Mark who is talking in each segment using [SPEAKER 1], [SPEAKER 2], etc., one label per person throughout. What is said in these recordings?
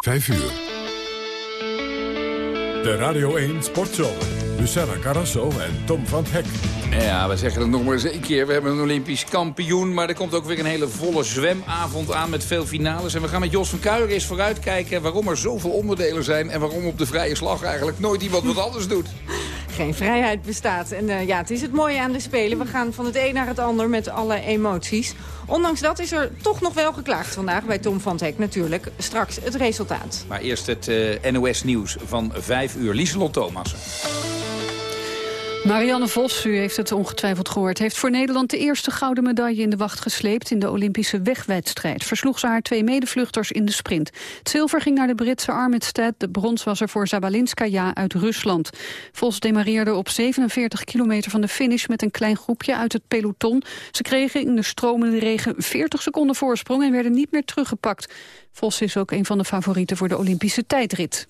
[SPEAKER 1] 5 uur. De Radio 1 Sportzomer. Luciana Carrasso en Tom van Hek.
[SPEAKER 2] Ja, we zeggen het nog maar eens een keer. We hebben een Olympisch kampioen. Maar er komt ook weer een hele volle zwemavond aan met veel finales. En we gaan met Jos van Kuijer eens vooruitkijken... waarom er zoveel onderdelen zijn... en waarom op de vrije slag eigenlijk nooit iemand wat anders doet.
[SPEAKER 3] Geen vrijheid bestaat. En uh, ja, het is het mooie aan de Spelen. We gaan van het een naar het ander met alle emoties. Ondanks dat is er toch nog wel geklaagd vandaag bij Tom van Hek natuurlijk. Straks het resultaat.
[SPEAKER 2] Maar eerst het uh, NOS-nieuws van 5 uur. Lieselot Thomas.
[SPEAKER 4] Marianne Vos, u heeft het ongetwijfeld gehoord... heeft voor Nederland de eerste gouden medaille in de wacht gesleept... in de Olympische wegwedstrijd. Versloeg ze haar twee medevluchters in de sprint. Het zilver ging naar de Britse Armitstead. De brons was er voor Zabalinskaya uit Rusland. Vos demareerde op 47 kilometer van de finish... met een klein groepje uit het peloton. Ze kregen in de stromende regen 40 seconden voorsprong... en werden niet meer teruggepakt. Vos is ook een van de favorieten voor de Olympische tijdrit.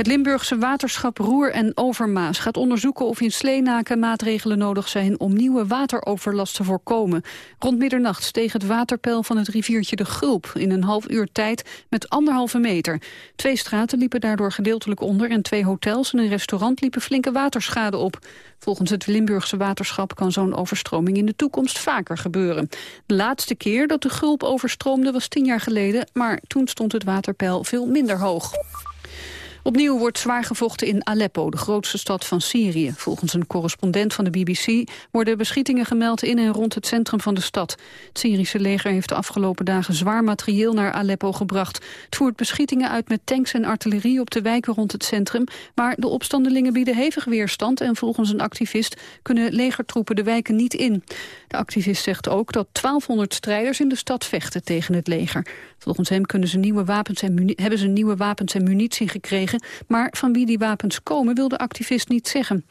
[SPEAKER 4] Het Limburgse waterschap Roer en Overmaas gaat onderzoeken of in Sleenaken maatregelen nodig zijn om nieuwe wateroverlast te voorkomen. Rond middernacht steeg het waterpeil van het riviertje de Gulp in een half uur tijd met anderhalve meter. Twee straten liepen daardoor gedeeltelijk onder en twee hotels en een restaurant liepen flinke waterschade op. Volgens het Limburgse waterschap kan zo'n overstroming in de toekomst vaker gebeuren. De laatste keer dat de Gulp overstroomde was tien jaar geleden, maar toen stond het waterpeil veel minder hoog. Opnieuw wordt zwaar gevochten in Aleppo, de grootste stad van Syrië. Volgens een correspondent van de BBC worden beschietingen gemeld in en rond het centrum van de stad. Het Syrische leger heeft de afgelopen dagen zwaar materieel naar Aleppo gebracht. Het voert beschietingen uit met tanks en artillerie op de wijken rond het centrum. Maar de opstandelingen bieden hevig weerstand en volgens een activist kunnen legertroepen de wijken niet in. De activist zegt ook dat 1200 strijders in de stad vechten tegen het leger. Volgens hem kunnen ze nieuwe wapens en hebben ze nieuwe wapens en munitie gekregen. Maar van wie die wapens komen wil de activist niet zeggen.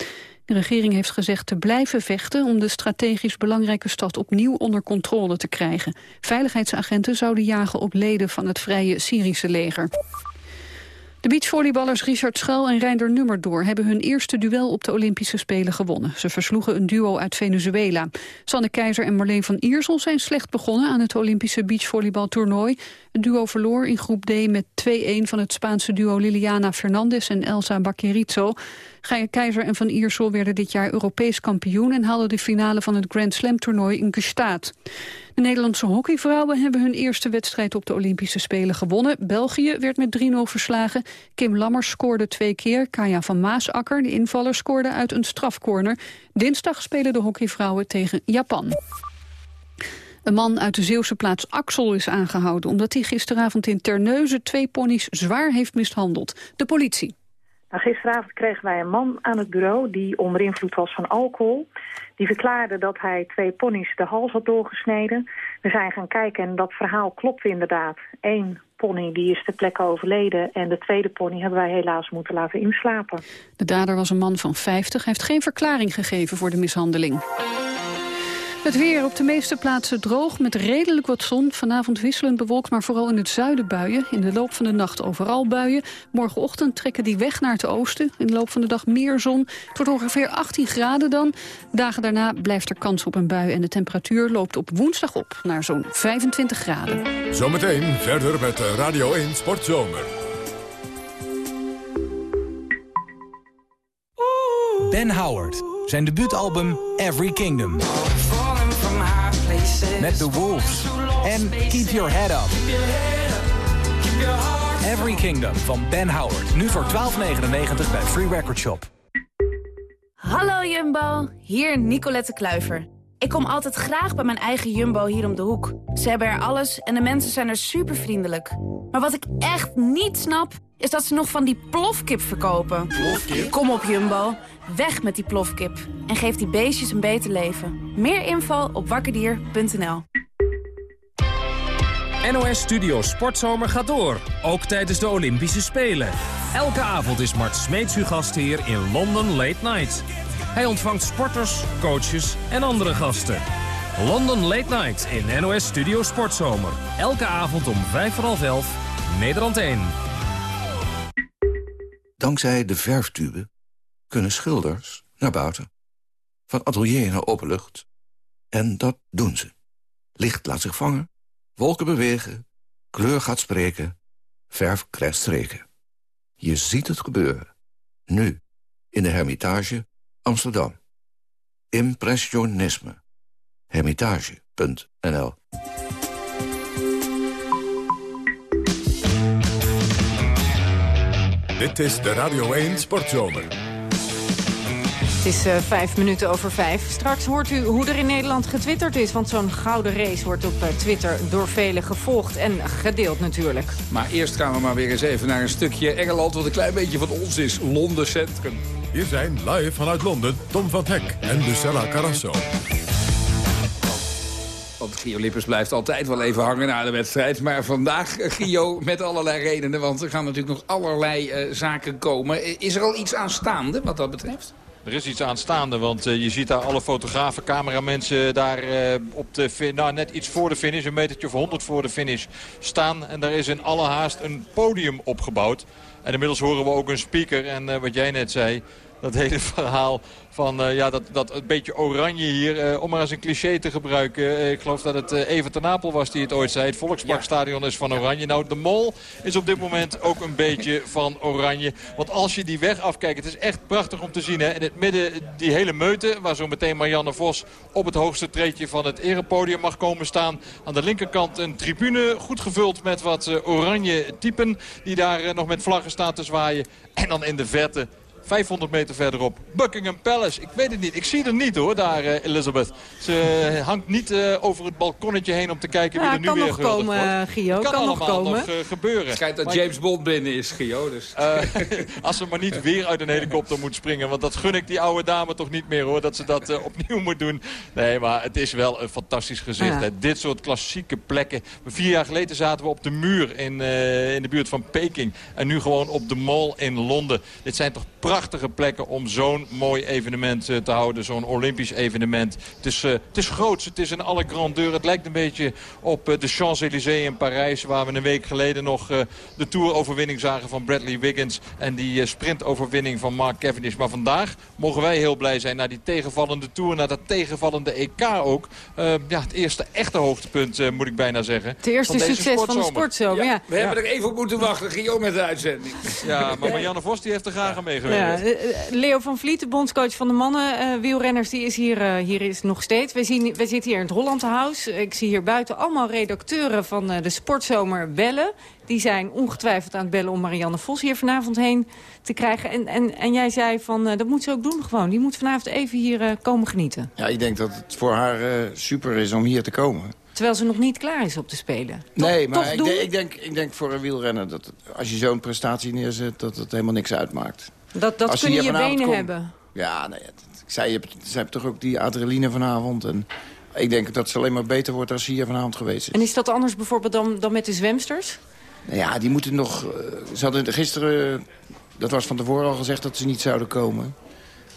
[SPEAKER 4] De regering heeft gezegd te blijven vechten om de strategisch belangrijke stad opnieuw onder controle te krijgen. Veiligheidsagenten zouden jagen op leden van het Vrije Syrische leger. De beachvolleyballers Richard Schuil en Reinder Nummerdoor hebben hun eerste duel op de Olympische Spelen gewonnen. Ze versloegen een duo uit Venezuela. Sanne Keizer en Marleen van Iersel zijn slecht begonnen aan het Olympische beachvolleybaltoernooi. Het duo verloor in groep D met 2-1 van het Spaanse duo Liliana Fernandez en Elsa Baquerizo. Keizer en Van Iersel werden dit jaar Europees kampioen... en haalden de finale van het Grand Slam toernooi in Gestaat. De Nederlandse hockeyvrouwen hebben hun eerste wedstrijd op de Olympische Spelen gewonnen. België werd met 3-0 verslagen. Kim Lammers scoorde twee keer. Kaya van Maasakker, de invaller, scoorde uit een strafcorner. Dinsdag spelen de hockeyvrouwen tegen Japan. Een man uit de Zeeuwse plaats Axel is aangehouden... omdat hij gisteravond in Terneuzen twee ponies zwaar heeft mishandeld. De politie.
[SPEAKER 5] Nou, gisteravond kregen wij een man aan het bureau die onder invloed was van alcohol. Die verklaarde dat hij twee ponies de hals had doorgesneden. We zijn gaan kijken en dat verhaal klopte inderdaad. Eén pony die is ter plekke overleden en de tweede pony hebben wij helaas moeten laten inslapen.
[SPEAKER 4] De dader was een man van 50. Hij heeft geen verklaring gegeven voor de mishandeling. Het weer op de meeste plaatsen droog met redelijk wat zon. Vanavond wisselend bewolkt, maar vooral in het zuiden buien. In de loop van de nacht overal buien. Morgenochtend trekken die weg naar het oosten. In de loop van de dag meer zon. Het wordt ongeveer 18 graden dan. Dagen daarna blijft er kans op een bui. En de temperatuur loopt op woensdag op naar zo'n 25 graden.
[SPEAKER 1] Zometeen verder met Radio 1 Sportzomer.
[SPEAKER 6] Ben Howard. Zijn debuutalbum Every Kingdom. Met The Wolves. En Keep Your Head Up. Every Kingdom van Ben Howard. Nu voor 12,99 bij Free Record Shop.
[SPEAKER 7] Hallo Jumbo, hier Nicolette Kluiver. Ik kom altijd graag bij mijn eigen Jumbo hier om de hoek. Ze hebben er alles en de mensen zijn er super vriendelijk. Maar wat ik echt niet snap, is dat ze nog van die plofkip verkopen. Kom op Jumbo, weg met die plofkip. En geef die beestjes een beter leven. Meer info op wakkerdier.nl
[SPEAKER 8] NOS Studio Sportzomer gaat door, ook tijdens de Olympische Spelen. Elke avond is Mart Smeets uw gastheer in London Late Night. Hij ontvangt sporters, coaches en andere gasten. London Late Night in NOS Studio Sportzomer. Elke avond om vijf voor half elf, Nederland 1.
[SPEAKER 9] Dankzij de verftube kunnen schilders naar buiten. Van atelier naar openlucht. En dat doen ze. Licht laat zich vangen, wolken bewegen, kleur gaat spreken. verf krijgt streken. Je ziet het gebeuren. Nu, in de Hermitage, Amsterdam. Impressionisme. Hermitage.nl
[SPEAKER 1] Dit is de Radio 1 Sportzomer.
[SPEAKER 3] Het is uh, vijf minuten over vijf. Straks hoort u hoe er in Nederland getwitterd is. Want zo'n gouden race wordt op uh, Twitter door velen gevolgd en gedeeld natuurlijk.
[SPEAKER 2] Maar eerst gaan we maar weer eens even naar een stukje Engeland... wat een klein beetje van ons is, Londen Centrum.
[SPEAKER 1] Hier zijn live vanuit Londen Tom van Hek en Lucella Carrasso.
[SPEAKER 2] Want Gio Lippers blijft altijd wel even hangen na de wedstrijd. Maar vandaag, Gio, met allerlei redenen. Want er gaan natuurlijk nog allerlei uh, zaken komen. Is er al iets aanstaande wat dat betreft?
[SPEAKER 10] Er is iets aanstaande, want uh, je ziet daar alle fotografen, cameramensen daar op de, nou, net iets voor de finish, een metertje of 100 voor de finish staan. En daar is in alle haast een podium opgebouwd. En inmiddels horen we ook een speaker en wat jij net zei, dat hele verhaal van uh, ja, dat, dat een beetje oranje hier. Uh, om maar eens een cliché te gebruiken. Uh, ik geloof dat het Even ten Napel was die het ooit zei. Het Volksparkstadion is van oranje. Nou, de Mol is op dit moment ook een beetje van oranje. Want als je die weg afkijkt, het is echt prachtig om te zien. Hè? In het midden die hele meute, waar zo meteen Marianne Vos op het hoogste treedje van het erepodium mag komen staan. Aan de linkerkant een tribune, goed gevuld met wat oranje typen. Die daar nog met vlaggen staan te zwaaien. En dan in de verte 500 meter verderop. Buckingham Palace. Ik weet het niet. Ik zie er niet hoor, daar uh, Elizabeth. Ze hangt niet uh, over het balkonnetje heen om te kijken wie er nu weer wordt.
[SPEAKER 3] Komen, Gio.
[SPEAKER 10] Kan,
[SPEAKER 3] kan
[SPEAKER 10] allemaal
[SPEAKER 3] nog, komen.
[SPEAKER 10] nog uh, gebeuren.
[SPEAKER 2] Het schijnt dat James Bond binnen is, Gio. Dus.
[SPEAKER 10] als ze maar niet weer uit een helikopter moet springen. Want dat gun ik die oude dame toch niet meer hoor. Dat ze dat opnieuw moet doen. Nee, maar het is wel een fantastisch gezicht. Ja. Hè. Dit soort klassieke plekken. Vier jaar geleden zaten we op de muur in, in de buurt van Peking. En nu gewoon op de Mall in Londen. Dit zijn toch prachtige plekken om zo'n mooi evenement uh, te houden. Zo'n Olympisch evenement. Het is, uh, het is groots. Het is in alle grandeur. Het lijkt een beetje op uh, de Champs-Élysées in Parijs. Waar we een week geleden nog de Tour-overwinning zagen van Bradley Wiggins. En die sprintoverwinning van Mark Cavendish. Maar vandaag mogen wij heel blij zijn naar die tegenvallende Tour. Naar dat tegenvallende EK ook. ja, het eerste echte hoogtepunt moet ik bijna zeggen.
[SPEAKER 3] Het eerste
[SPEAKER 10] van
[SPEAKER 3] succes
[SPEAKER 10] sportzomer.
[SPEAKER 3] van de sportzomer. Ja, ja.
[SPEAKER 2] We hebben er even op moeten wachten. Gio met de uitzending.
[SPEAKER 10] Ja, maar Marianne Vos die heeft er graag aan meegewerkt.
[SPEAKER 3] Ja, Leo van Vliet, de bondscoach van de mannen uh, wielrenners, die is hier, uh, hier is nog steeds. We, zien, we zitten hier in het Hollandhuis. Ik zie hier buiten allemaal redacteuren van uh, de Sportzomer bellen. Die zijn ongetwijfeld aan het bellen om Marianne Vos hier vanavond heen te krijgen. En, en, en jij zei van, dat moet ze ook doen gewoon. Die moet vanavond even hier komen genieten.
[SPEAKER 11] Ja, ik denk dat het voor haar super is om hier te komen.
[SPEAKER 3] Terwijl ze nog niet klaar is op te spelen. Toch,
[SPEAKER 11] nee, maar ik, denk, ik, denk, ik denk voor een wielrenner dat het, als je zo'n prestatie neerzet... dat het helemaal niks uitmaakt.
[SPEAKER 3] Dat, dat
[SPEAKER 11] Als
[SPEAKER 3] kunnen
[SPEAKER 11] je
[SPEAKER 3] je benen
[SPEAKER 11] komt-
[SPEAKER 3] hebben.
[SPEAKER 11] Ja, nee, ik zei, je hebt, ze hebben toch ook die adrenaline vanavond. En ik denk dat ze alleen maar beter wordt als ze hier vanavond geweest is.
[SPEAKER 3] En is dat anders bijvoorbeeld dan, dan met de zwemsters?
[SPEAKER 11] Nou ja, die moeten nog... eh, Ze hadden gisteren, dat was van tevoren al gezegd dat ze niet zouden komen.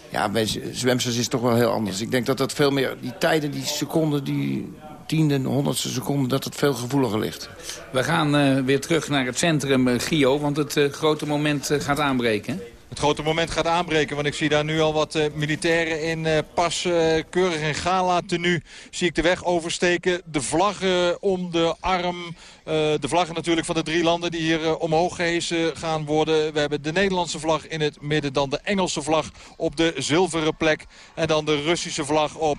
[SPEAKER 11] Ja, bij zwemsters is het toch wel heel anders. Ik denk dat dat veel meer, die tijden, die seconden, die tiende, honderdste seconden, dat het veel gevoeliger ligt.
[SPEAKER 2] We gaan eh, weer terug naar het centrum, eh, Gio. Want het grote moment gaat aanbreken.
[SPEAKER 10] Het grote moment gaat aanbreken, want ik zie daar nu al wat eh, militairen in eh, pas eh, keurig in gala tenue. Zie ik de weg oversteken, de vlaggen om de arm. de vlaggen natuurlijk van de drie landen die hier omhoog gehesen gaan worden. We hebben de Nederlandse vlag in het midden, dan de Engelse vlag op de zilveren plek. En dan de Russische vlag op...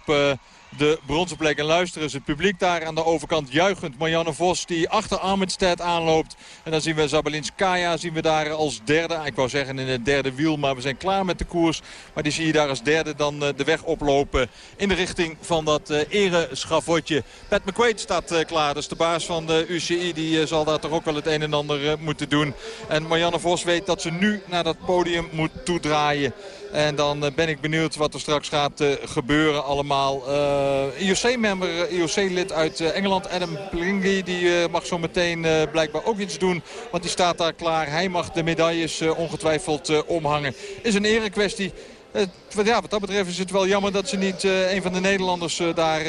[SPEAKER 10] de bronzen plek. En luisteren eens, het publiek daar aan de overkant juichend. Marianne Vos die achter Armenstedt aanloopt. En dan zien we Zabelinskaya zien we daar als derde. Ik wou zeggen in het derde wiel, maar we zijn klaar met de koers. Maar die zie je daar als derde dan eh, de weg oplopen in de richting van dat eh ereschafotje. Pat McQuaid staat eh, klaar. Dat is de baas van de UCI. Die zal daar toch ook wel het een en ander moeten doen. En Marianne Vos weet dat ze nu naar dat podium moet toedraaien. En dan eh, ben ik benieuwd wat er straks gaat eh, gebeuren allemaal. Eh IOC-member, IOC-lid uit Engeland, Adam Plingy, die mag zo meteen blijkbaar ook iets doen. Want die staat daar klaar. Hij mag de medailles ongetwijfeld omhangen. Is een erekwestie. Ja, wat dat betreft is het wel jammer dat ze niet uh, een van de Nederlanders uh, daar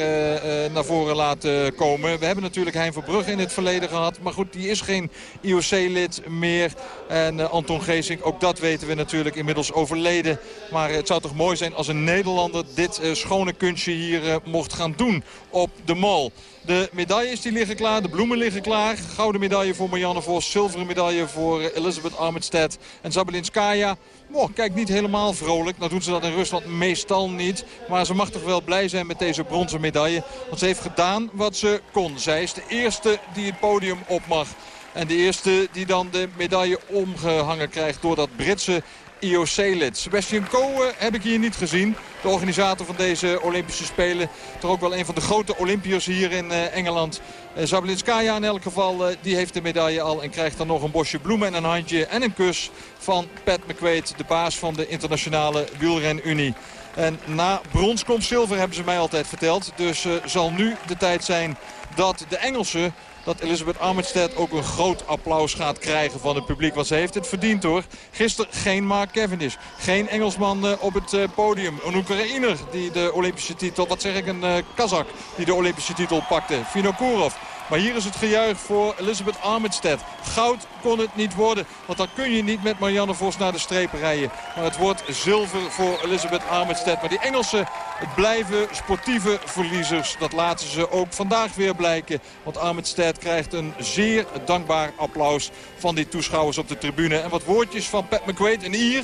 [SPEAKER 10] naar voren laten komen. We hebben natuurlijk Hein Verbrugge in het verleden gehad. Maar goed, die is geen IOC-lid meer. En Anton Geesink, ook dat weten we natuurlijk inmiddels overleden. Maar het zou toch mooi zijn als een Nederlander dit schone kunstje hier mocht gaan doen op de mall. De medailles die liggen klaar, de bloemen liggen klaar. Gouden medaille voor Marianne Vos, zilveren medaille voor Elizabeth Armitstead en Zabelinskaya. Oh, kijk, niet helemaal vrolijk. Nou doen ze dat in Rusland meestal niet. Maar ze mag toch wel blij zijn met deze bronzen medaille. Want ze heeft gedaan wat ze kon. Zij is de eerste die het podium op mag. En de eerste die dan de medaille omgehangen krijgt door dat Britse IOC-lid. Sebastian Coe heb ik hier niet gezien. De organisator van deze Olympische Spelen. Toch ook wel een van de grote Olympiërs hier in uh, Engeland. Uh, Zablinskaya in elk geval, uh, die heeft de medaille al. En krijgt dan nog een bosje bloemen en een handje en een kus van Pat McQuaid. De baas van de internationale wielrenunie. En na brons komt zilver hebben ze mij altijd verteld. Dus zal nu de tijd zijn dat de Engelsen dat Elizabeth Armitstead ook een groot applaus gaat krijgen van het publiek. Want ze heeft het verdiend hoor. Gisteren geen Mark Cavendish. Geen Engelsman uh, op het uh, podium. Een Oekraïner die de Olympische titel, wat zeg ik, een uh, Kazak die de Olympische titel pakte. Vinokourov. Maar hier is het gejuich voor Elizabeth Armitstead. Goud kon het niet worden. Want dan kun je niet met Marianne Vos naar de strepen rijden. Maar het wordt zilver voor Elizabeth Armitstead. Maar die Engelsen blijven sportieve verliezers. Dat laten ze ook vandaag weer blijken. Want Armitstead krijgt een zeer dankbaar applaus van die toeschouwers op de tribune. En wat woordjes van Pat McQuaid, een Ier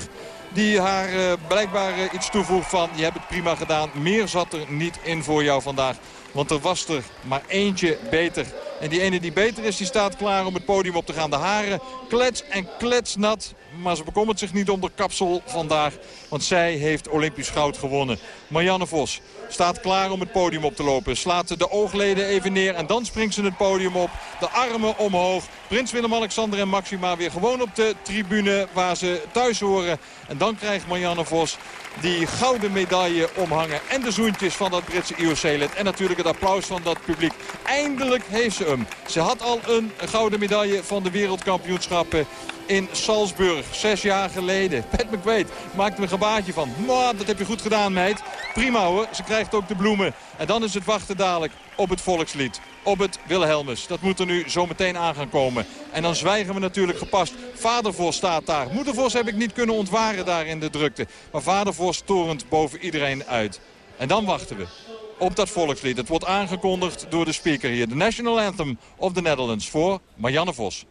[SPEAKER 10] die haar uh, blijkbaar uh, iets toevoegt van... je hebt het prima gedaan, meer zat er niet in voor jou vandaag. Want er was er maar eentje beter. En die ene die beter is, die staat klaar om het podium op te gaan. De haren klets en kletsnat. Maar ze bekommert zich niet om de kapsel vandaag. Want zij heeft Olympisch goud gewonnen. Marianne Vos staat klaar om het podium op te lopen. Slaat de oogleden even neer en dan springt ze het podium op. De armen omhoog. Prins Willem-Alexander en Maxima weer gewoon op de tribune waar ze thuis horen. En dan krijgt Marianne Vos die gouden medaille omhangen. En de zoentjes van dat Britse IOC-lid. En natuurlijk het applaus van dat publiek. Eindelijk heeft ze hem. Ze had al een gouden medaille van de wereldkampioenschappen in Salzburg. Zes jaar geleden. Pat McQuaid maakte een gebaatje van. dat heb je goed gedaan, meid. Prima hoor. Ze krijgt ook de bloemen. En dan is het wachten dadelijk op het volkslied. Op het Wilhelmus. Dat moet er nu zo meteen aan gaan komen. En dan zwijgen we natuurlijk gepast. Vadervos staat daar. Moedervos heb ik niet kunnen ontwaren daar in de drukte. Maar Vadervos torent boven iedereen uit. En dan wachten we op dat volkslied. Het wordt aangekondigd door de speaker hier. De National Anthem of the Netherlands voor Marianne Vos.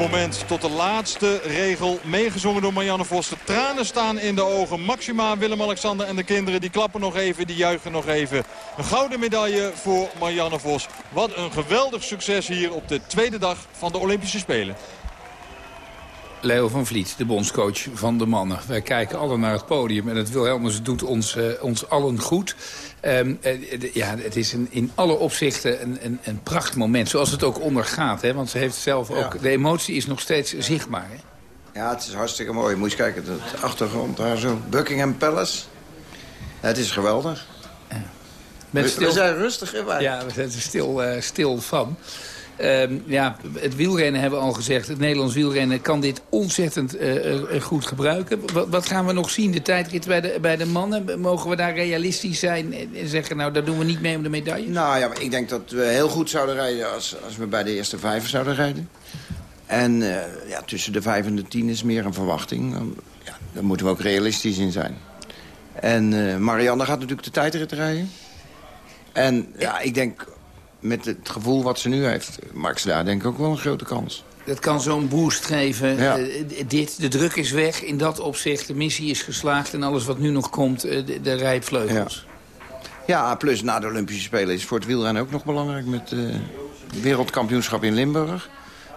[SPEAKER 10] Moment tot de laatste regel. Meegezongen door Marianne Vos. De tranen staan in de ogen. Maxima, Willem-Alexander en de kinderen die klappen nog even. Die juichen nog even. Een gouden medaille voor Marianne Vos. Wat een geweldig succes hier op de tweede dag van de Olympische Spelen.
[SPEAKER 2] Leo van Vliet, de bondscoach van de mannen. Wij kijken allen naar het podium en het Wilhelmus doet ons, uh, ons allen goed. Um, uh, ja, het is een, in alle opzichten een, een, een prachtig moment, zoals het ook ondergaat. Hè? Want ze heeft zelf ook, de emotie is nog steeds zichtbaar. Hè?
[SPEAKER 11] Ja, het is hartstikke mooi. Moet je eens kijken, de achtergrond daar zo. Buckingham Palace. Het is geweldig. Ja. We, stil... we, zijn rustig in
[SPEAKER 2] Ja, we zijn er stil, uh, stil van. Uh, ja, het wielrennen hebben we al gezegd. Het Nederlands wielrennen kan dit ontzettend uh, goed gebruiken. Wat, wat, gaan we nog zien? De tijdrit bij de, bij de mannen? Mogen we daar realistisch zijn en zeggen... nou, daar doen we niet mee om de medaille?
[SPEAKER 11] Nou ja, ik denk dat we heel goed zouden rijden... als, als we bij de eerste vijf zouden rijden. En ja, tussen de vijf en de tien is meer een verwachting. Ja, daar moeten we ook realistisch in zijn. En Marianne gaat natuurlijk de tijdrit rijden. En ja, ik denk, met het gevoel wat ze nu heeft... maakt ze daar denk ik ook wel een grote kans.
[SPEAKER 2] Dat kan zo'n boost geven.
[SPEAKER 11] Ja.
[SPEAKER 2] Eh, dit, de druk is weg in dat opzicht. De missie is geslaagd en alles wat nu nog komt, eh, de, de rijvleugels.
[SPEAKER 11] Ja, plus na de Olympische Spelen is voor het wielrennen ook nog belangrijk... met eh wereldkampioenschap in Limburg.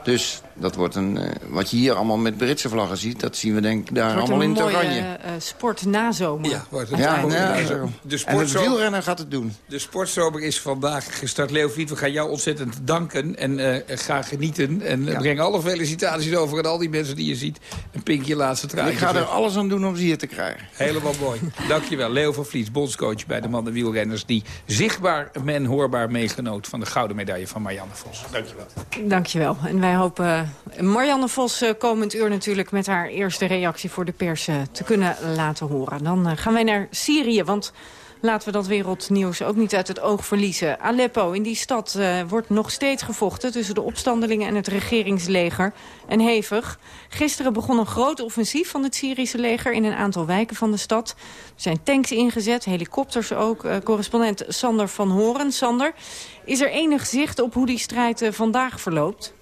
[SPEAKER 11] Dus dat wordt een... eh, wat je hier allemaal met Britse vlaggen ziet... dat zien we denk ik daar allemaal in
[SPEAKER 3] een
[SPEAKER 11] het
[SPEAKER 3] mooie
[SPEAKER 11] oranje.
[SPEAKER 3] eh, sport na zomer.
[SPEAKER 2] Ja, wordt het
[SPEAKER 11] Ja, ja,
[SPEAKER 2] de
[SPEAKER 11] En het wielrennen gaat het doen.
[SPEAKER 2] de sportzomer is vandaag gestart. Leofiet, we gaan jou ontzettend danken en eh, ga genieten. En breng alle felicitaties over aan al die mensen die je ziet. Een pinkje laatste trui.
[SPEAKER 11] ik ga er alles aan doen om ze hier te krijgen.
[SPEAKER 2] Helemaal mooi. Dankjewel. Leo van Vliet, bondscoach bij de mannen wielrenners... die zichtbaar men hoorbaar meegenoot van de gouden medaille van Marianne Vos. Dankjewel.
[SPEAKER 3] Dankjewel. En wij hopen Marianne Vos eh, komend uur natuurlijk... met haar eerste reactie voor de pers eh, te kunnen laten horen. Dan eh, gaan wij naar Syrië, want... Laten we dat wereldnieuws ook niet uit het oog verliezen. Aleppo, in die stad eh, wordt nog steeds gevochten... tussen de opstandelingen en het regeringsleger. En hevig. Gisteren begon een groot offensief van het Syrische leger... in een aantal wijken van de stad. Er zijn tanks ingezet, helikopters ook. Eh, correspondent Sander van Horen. Sander, is er enig zicht op hoe die strijd eh, vandaag verloopt?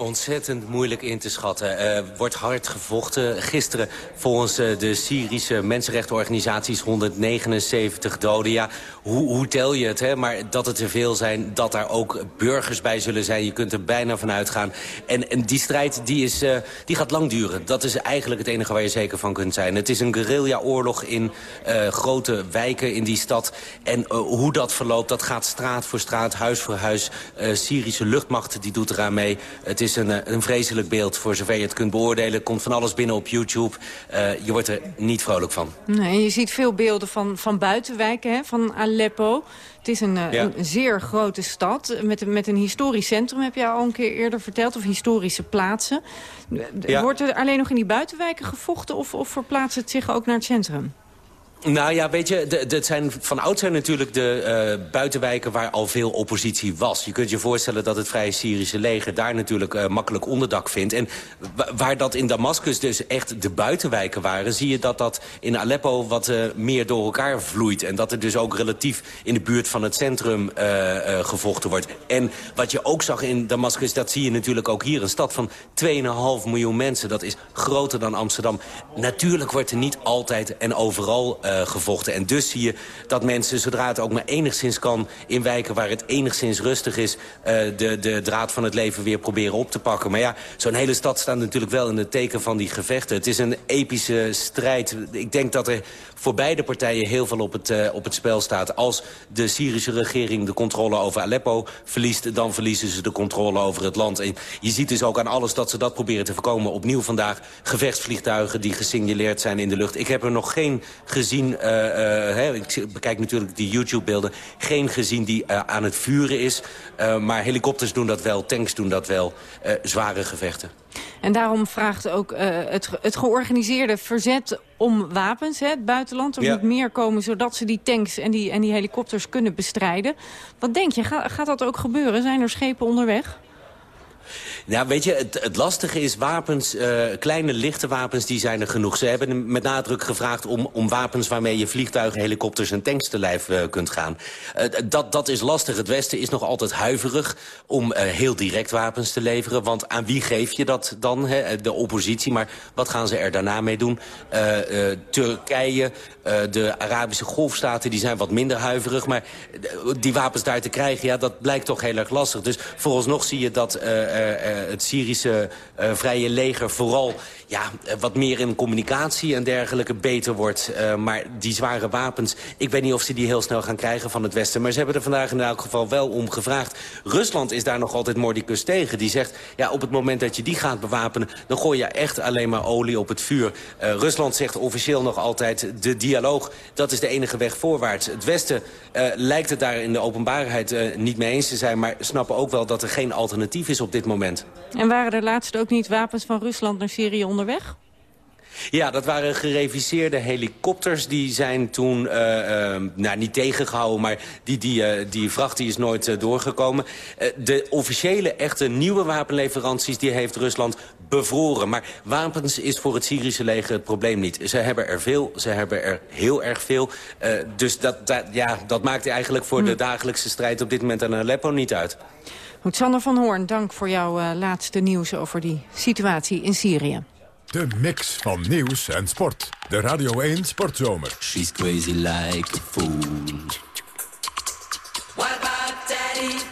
[SPEAKER 12] Ontzettend moeilijk in te schatten. Er wordt hard gevochten. Gisteren volgens eh, de Syrische mensenrechtenorganisaties 179 doden. Ja, hoe, hoe tel je het? Hè? Maar dat er veel zijn, dat daar ook burgers bij zullen zijn. Je kunt er bijna van uitgaan. En, en die strijd die is, eh, die gaat lang duren. Dat is eigenlijk het enige waar je zeker van kunt zijn. Het is een guerrilla-oorlog in eh, grote wijken in die stad. En eh, hoe dat verloopt, dat gaat straat voor straat, huis voor huis. Eh, Syrische luchtmacht die doet eraan mee. Het is een, eh, een vreselijk beeld voor zover je het kunt beoordelen. Komt van alles binnen op YouTube. Eh, je wordt er niet vrolijk van.
[SPEAKER 3] Nee, je ziet veel beelden van, van buitenwijken, hè, van Aleppo. Het is een, eh,
[SPEAKER 12] Ja.
[SPEAKER 3] een zeer grote stad met, een- met een historisch centrum, heb je al een keer eerder verteld. Of historische plaatsen.
[SPEAKER 12] Ja.
[SPEAKER 3] Wordt er alleen nog in die buitenwijken gevochten of, of verplaatst het zich ook naar het centrum?
[SPEAKER 12] Nou ja, weet je, dat zijn van oudsher natuurlijk de eh, buitenwijken waar al veel oppositie was. Je kunt je voorstellen dat het Vrije Syrische leger daar natuurlijk eh, makkelijk onderdak vindt. En wa- waar dat in Damascus dus echt de buitenwijken waren... zie je dat dat in Aleppo wat eh, meer door elkaar vloeit. En dat er dus ook relatief in de buurt van het centrum gevochten wordt. En wat je ook zag in Damascus, dat zie je natuurlijk ook hier. Een stad van 2,5 miljoen mensen, dat is groter dan Amsterdam. Natuurlijk wordt er niet altijd en overal eh, gevochten. En dus zie je dat mensen, zodra het ook maar enigszins kan... in wijken waar het enigszins rustig is... eh, de, de draad van het leven weer proberen op te pakken. Maar ja, zo'n hele stad staat natuurlijk wel in het teken van die gevechten. Het is een epische strijd. Ik denk dat er voor beide partijen heel veel op het, eh, op het spel staat. Als de Syrische regering de controle over Aleppo verliest... dan verliezen ze de controle over het land. En je ziet dus ook aan alles dat ze dat proberen te voorkomen. Opnieuw vandaag gevechtsvliegtuigen die gesignaleerd zijn in de lucht. Ik heb er nog geen gezien, eh, eh, hè, ik bekijk natuurlijk die YouTube-beelden... geen gezien die eh, aan het vuren is. Maar helikopters doen dat wel, tanks doen dat wel. Zware gevechten.
[SPEAKER 3] En daarom vraagt ook het, het georganiseerde verzet om wapens, hè, het buitenland. Er
[SPEAKER 12] Ja.
[SPEAKER 3] moet meer komen zodat ze die tanks en die, en die helikopters kunnen bestrijden. Wat denk je, Ga- gaat dat ook gebeuren? Zijn er schepen onderweg?
[SPEAKER 12] Ja, weet je, het, het lastige is wapens, eh, kleine lichte wapens, die zijn er genoeg. Ze hebben met nadruk gevraagd om, om wapens waarmee je vliegtuigen, helikopters en tanks te lijf eh, kunt gaan. Eh, dat, dat is lastig. Het Westen is nog altijd huiverig om heel direct wapens te leveren. Want aan wie geef je dat dan? Hè? De oppositie. Maar wat gaan ze er daarna mee doen? Turkije, eh, de Arabische golfstaten, die zijn wat minder huiverig. Maar eh, die wapens daar te krijgen, ja, dat blijkt toch heel erg lastig. Dus vooralsnog zie je dat eh, het Syrische vrije leger vooral ja, wat meer in communicatie en dergelijke beter wordt. Maar die zware wapens, ik weet niet of ze die heel snel gaan krijgen van het Westen. Maar ze hebben er vandaag in elk geval wel om gevraagd. Rusland is daar nog altijd mordicus tegen. Die zegt, ja, op het moment dat je die gaat bewapenen... dan gooi je echt alleen maar olie op het vuur. Rusland zegt officieel nog altijd, de dialoog, dat is de enige weg voorwaarts. Het Westen eh, lijkt het daar in de openbaarheid eh, niet mee eens te zijn... maar snappen ook wel dat er geen alternatief is op dit moment.
[SPEAKER 3] En waren er laatst ook niet wapens van Rusland naar Syrië onderweg?
[SPEAKER 12] Ja, dat waren gereviseerde helikopters. Die zijn toen, uh, uh, nou niet tegengehouden, maar die, die, uh, die vracht die is nooit doorgekomen. de officiële, echte nieuwe wapenleveranties, die heeft Rusland bevroren. Maar wapens is voor het Syrische leger het probleem niet. Ze hebben er veel, ze hebben er heel erg veel. dus dat, dat, ja, dat maakt eigenlijk voor de hm. dagelijkse strijd op dit moment aan Aleppo niet uit.
[SPEAKER 3] Sander van Hoorn, dank voor jouw laatste nieuws over die situatie in Syrië.
[SPEAKER 1] De mix van nieuws en sport. De Radio 1 Sportzomer.
[SPEAKER 13] She's crazy like a. What about daddy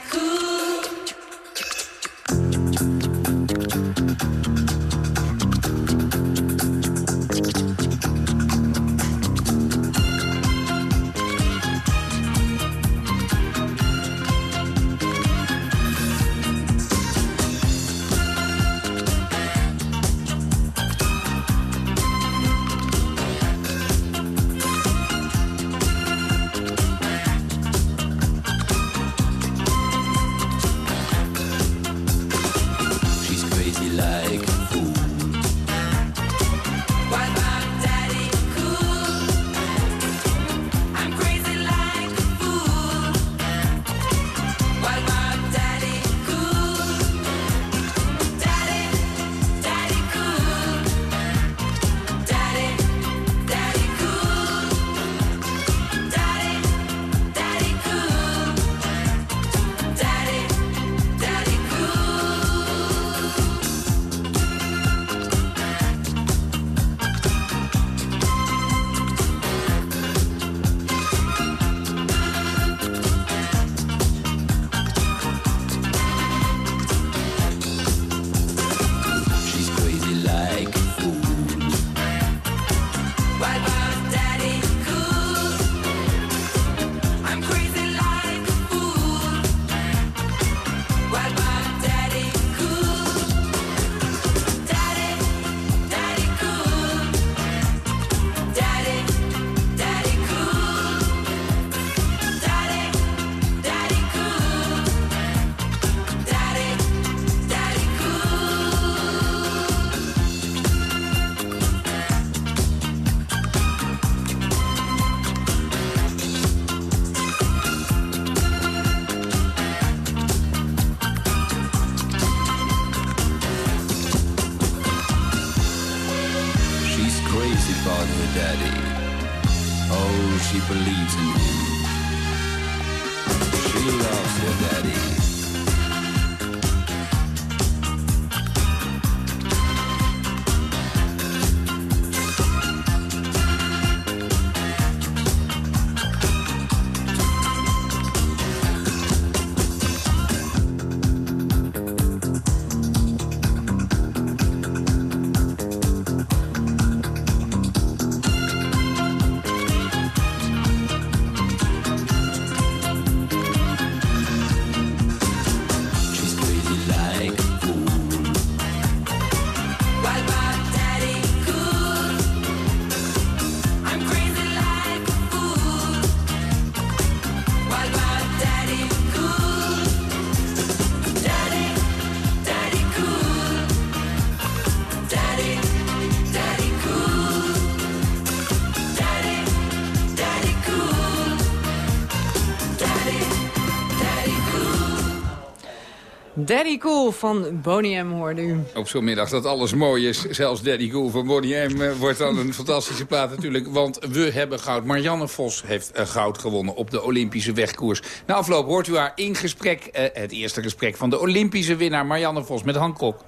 [SPEAKER 3] Daddy Cool van Boney M hoorde u.
[SPEAKER 2] Op zo'n middag dat alles mooi is, zelfs Daddy Cool van Boney M... Eh, wordt dan een fantastische plaat natuurlijk, want we hebben goud. Marianne Vos heeft uh, goud gewonnen op de Olympische wegkoers. Na afloop hoort u haar in gesprek, uh, het eerste gesprek van de Olympische winnaar Marianne Vos met Han Kok.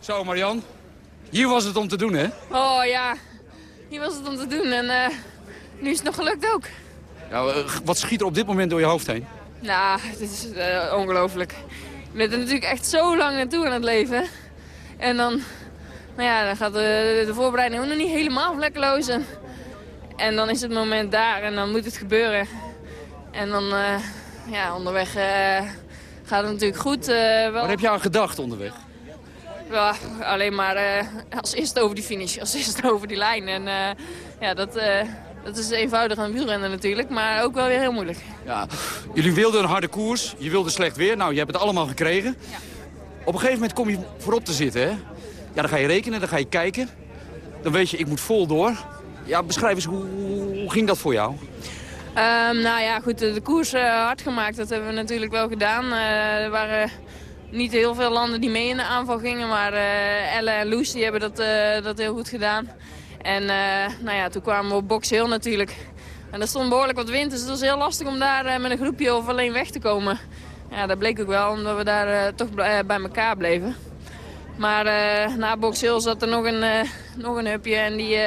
[SPEAKER 14] Zo Marianne, hier was het om te doen hè?
[SPEAKER 15] Oh ja, hier was het om te doen en nu is het nog gelukt ook.
[SPEAKER 14] Ja, wat schiet er op dit moment door je hoofd heen?
[SPEAKER 15] Nou, het is ongelooflijk bent er natuurlijk echt zo lang naartoe aan het leven. En dan, nou ja, dan gaat de, de voorbereiding ook nog niet helemaal vlekkeloos. En, en dan is het moment daar en dan moet het gebeuren. En dan, uh, ja, onderweg uh, gaat het natuurlijk goed. Uh,
[SPEAKER 14] Wat heb je aan gedacht onderweg?
[SPEAKER 15] Ja, alleen maar als eerste over die finish, als eerste over die lijn. En ja, dat, dat is eenvoudig aan wielrennen natuurlijk, maar ook wel weer heel moeilijk.
[SPEAKER 14] Ja, jullie wilden een harde koers, je wilde slecht weer. Nou, je hebt het allemaal gekregen. Ja. Op een gegeven moment kom je voorop te zitten, hè? Ja, dan ga je rekenen, dan ga je kijken. dan weet je, ik moet vol door. Ja, beschrijf eens, hoe, hoe ging dat voor jou?
[SPEAKER 15] Ehm, nou ja, goed, de, de koers eh, hard gemaakt, dat hebben we natuurlijk wel gedaan. Eh, er waren niet heel veel landen die mee in de aanval gingen, maar eh Elle en Loes die hebben dat, dat heel goed gedaan. En eh, nou ja, toen kwamen we op Box Hill natuurlijk. En er stond behoorlijk wat wind, dus het was heel lastig om daar eh, met een groepje of alleen weg te komen. Ja, dat bleek ook wel, omdat we daar eh, toch bij elkaar bleven. Maar na Box Hill zat er nog een, nog een hupje en die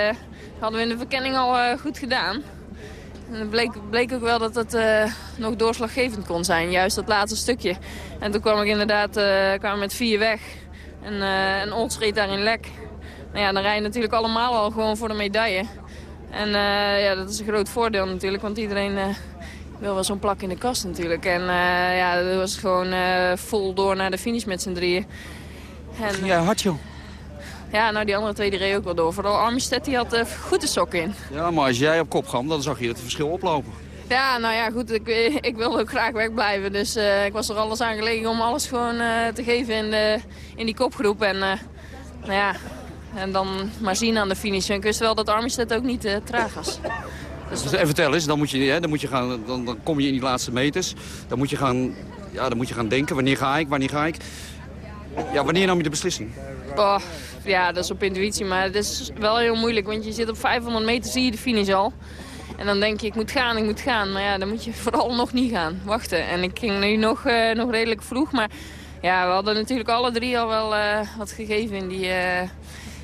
[SPEAKER 15] hadden we in de verkenning al goed gedaan. En het bleek, bleek ook wel dat het eh, nog doorslaggevend kon zijn, juist dat laatste stukje. En toen kwam ik inderdaad kwam met vier weg en, en Ols reed daar in lek. Nou ja, dan rij je natuurlijk allemaal al gewoon voor de medaille. En eh, ja, dat is een groot voordeel natuurlijk, want iedereen eh, wil wel zo'n plak in de kast natuurlijk. En eh, ja, dat was gewoon vol door naar de finish met z'n drieën. En,
[SPEAKER 14] Ja, hard joh.
[SPEAKER 15] ja, nou die andere twee die reden ook wel door. Vooral Armistead die had goed de sokken in.
[SPEAKER 14] Ja, maar als jij op kop kwam, dan zag je het verschil oplopen.
[SPEAKER 15] Ja, nou ja, goed, ik, ik wilde ook graag wegblijven. Dus ik was er alles aan gelegen om alles gewoon te geven in, de, in die kopgroep. En, nou ja, en dan maar zien aan de finish. En ik wist wel dat Armistead ook niet eh, traag was.
[SPEAKER 14] Dus even vertel eens, dan, moet je, hè, dan, moet je gaan, dan, dan kom je in die laatste meters. Dan moet, je gaan, ja, dan moet je gaan denken, wanneer ga ik, wanneer ga ik. Ja, wanneer nam je de beslissing?
[SPEAKER 15] Oh, ja, dat is op intuïtie, maar het is wel heel moeilijk. Want je zit op 500 meter, zie je de finish al. En dan denk je, ik moet gaan, ik moet gaan. Maar ja, dan moet je vooral nog niet gaan, wachten. En ik ging nu nog, eh, nog redelijk vroeg, maar ja, we hadden natuurlijk alle drie al wel eh, wat gegeven in die,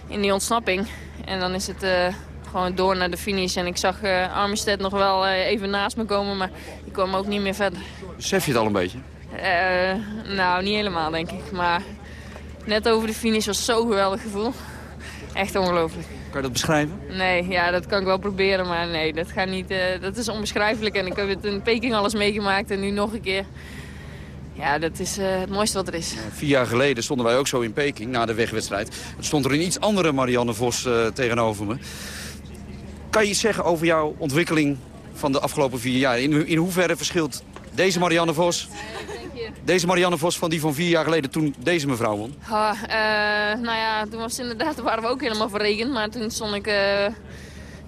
[SPEAKER 15] in die ontsnapping. En dan is het eh, gewoon door naar de finish. En ik zag uh, Armistead nog wel eh, even naast me komen, maar die kwam ook niet meer verder.
[SPEAKER 14] Besef je het al een beetje?
[SPEAKER 15] Eh, nou, niet helemaal denk ik. Maar net over de finish was zo'n geweldig gevoel. Echt ongelooflijk.
[SPEAKER 14] Kan je dat beschrijven?
[SPEAKER 15] Nee, ja, dat kan ik wel proberen, maar nee, dat, gaat niet, eh, dat is onbeschrijfelijk. En ik heb het in Peking alles meegemaakt en nu nog een keer. Ja, dat is eh, het mooiste wat er is.
[SPEAKER 14] Vier jaar geleden stonden wij ook zo in Peking, na de wegwedstrijd. Stond er een iets andere Marianne Vos eh, tegenover me. Kan je iets zeggen over jouw ontwikkeling van de afgelopen vier jaar? In, in hoeverre verschilt deze Marianne Vos... Deze Marianne Vos van die van vier jaar geleden toen deze mevrouw won?
[SPEAKER 15] Ah, eh, nou ja, toen was inderdaad, waren we ook helemaal verregend. Maar toen stond ik eh,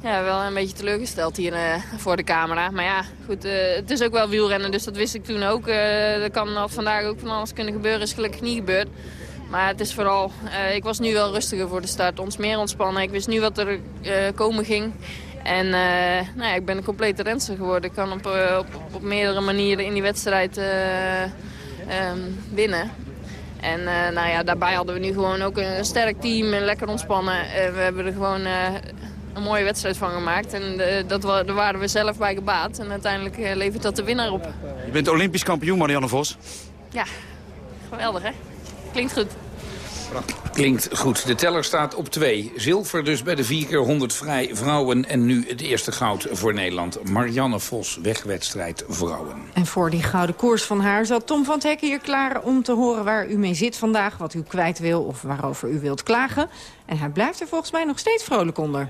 [SPEAKER 15] ja, wel een beetje teleurgesteld hier eh, voor de camera. Maar ja, goed, eh, het is ook wel wielrennen, dus dat wist ik toen ook. Eh er kan vandaag ook van alles kunnen gebeuren, is gelukkig niet gebeurd. Maar het is vooral, ik was nu wel rustiger voor de start, ons meer ontspannen. Ik wist nu wat er komen ging. En nou ja, ik ben een complete renster geworden. Ik kan op, op, op, meerdere manieren in die wedstrijd ehm, winnen. En nou ja, daarbij hadden we nu gewoon ook een sterk team en lekker ontspannen. Eh, we hebben er gewoon een mooie wedstrijd van gemaakt. En eh, dat daar waren we zelf bij gebaat. En uiteindelijk eh, levert dat de winnaar op.
[SPEAKER 14] Je bent Olympisch kampioen, Marianne Vos.
[SPEAKER 15] Ja, geweldig hè? Klinkt goed.
[SPEAKER 2] Klinkt goed. De teller staat op twee. Zilver dus bij de 4 keer 100 vrij vrouwen. En nu het eerste goud voor Nederland. Marianne Vos, wegwedstrijd vrouwen.
[SPEAKER 3] En voor die gouden koers van haar zat Tom van het Hek hier klaar om te horen waar u mee zit vandaag. Wat u kwijt wil of waarover u wilt klagen. En hij blijft er volgens mij nog steeds vrolijk onder.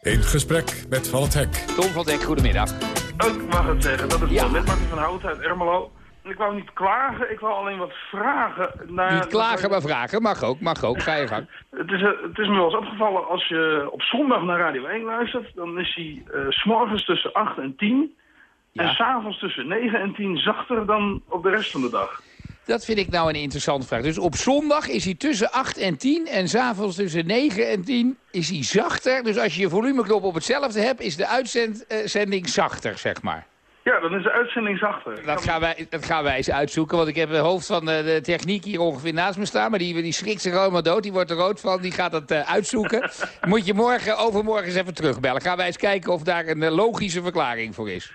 [SPEAKER 1] In gesprek met Van het Hek.
[SPEAKER 2] Tom van het Hek, goedemiddag.
[SPEAKER 16] Ik mag het zeggen, dat is ja. net Martin van Hout uit Ermelo. Ik wou niet klagen, ik wou alleen wat vragen. Naar
[SPEAKER 2] Niet klagen, maar vragen. Mag ook, mag ook. Ga je gang.
[SPEAKER 16] Het is, eh, het is me wel eens opgevallen, als je op zondag naar Radio 1 luistert... dan is hij uh, s'morgens tussen 8 en 10... en s'avonds tussen 9 en 10 zachter dan op de rest van de dag.
[SPEAKER 2] Dat vind ik nou een interessante vraag. Dus op zondag is hij tussen 8 en 10 en s'avonds tussen 9 en 10 is hij zachter. Dus als je je volumeknop op hetzelfde hebt, is de uitzending zachter, zeg maar.
[SPEAKER 16] Ja, dan is de uitzending zachter.
[SPEAKER 2] Dat gaan, wij, dat gaan wij eens uitzoeken, want ik heb het hoofd van de, techniek hier ongeveer naast me staan. Maar die, die schrikt zich helemaal dood, die wordt er rood van, die gaat dat uh, uitzoeken. Moet je morgen, overmorgen eens even terugbellen. Gaan wij eens kijken of daar een uh, logische verklaring voor is.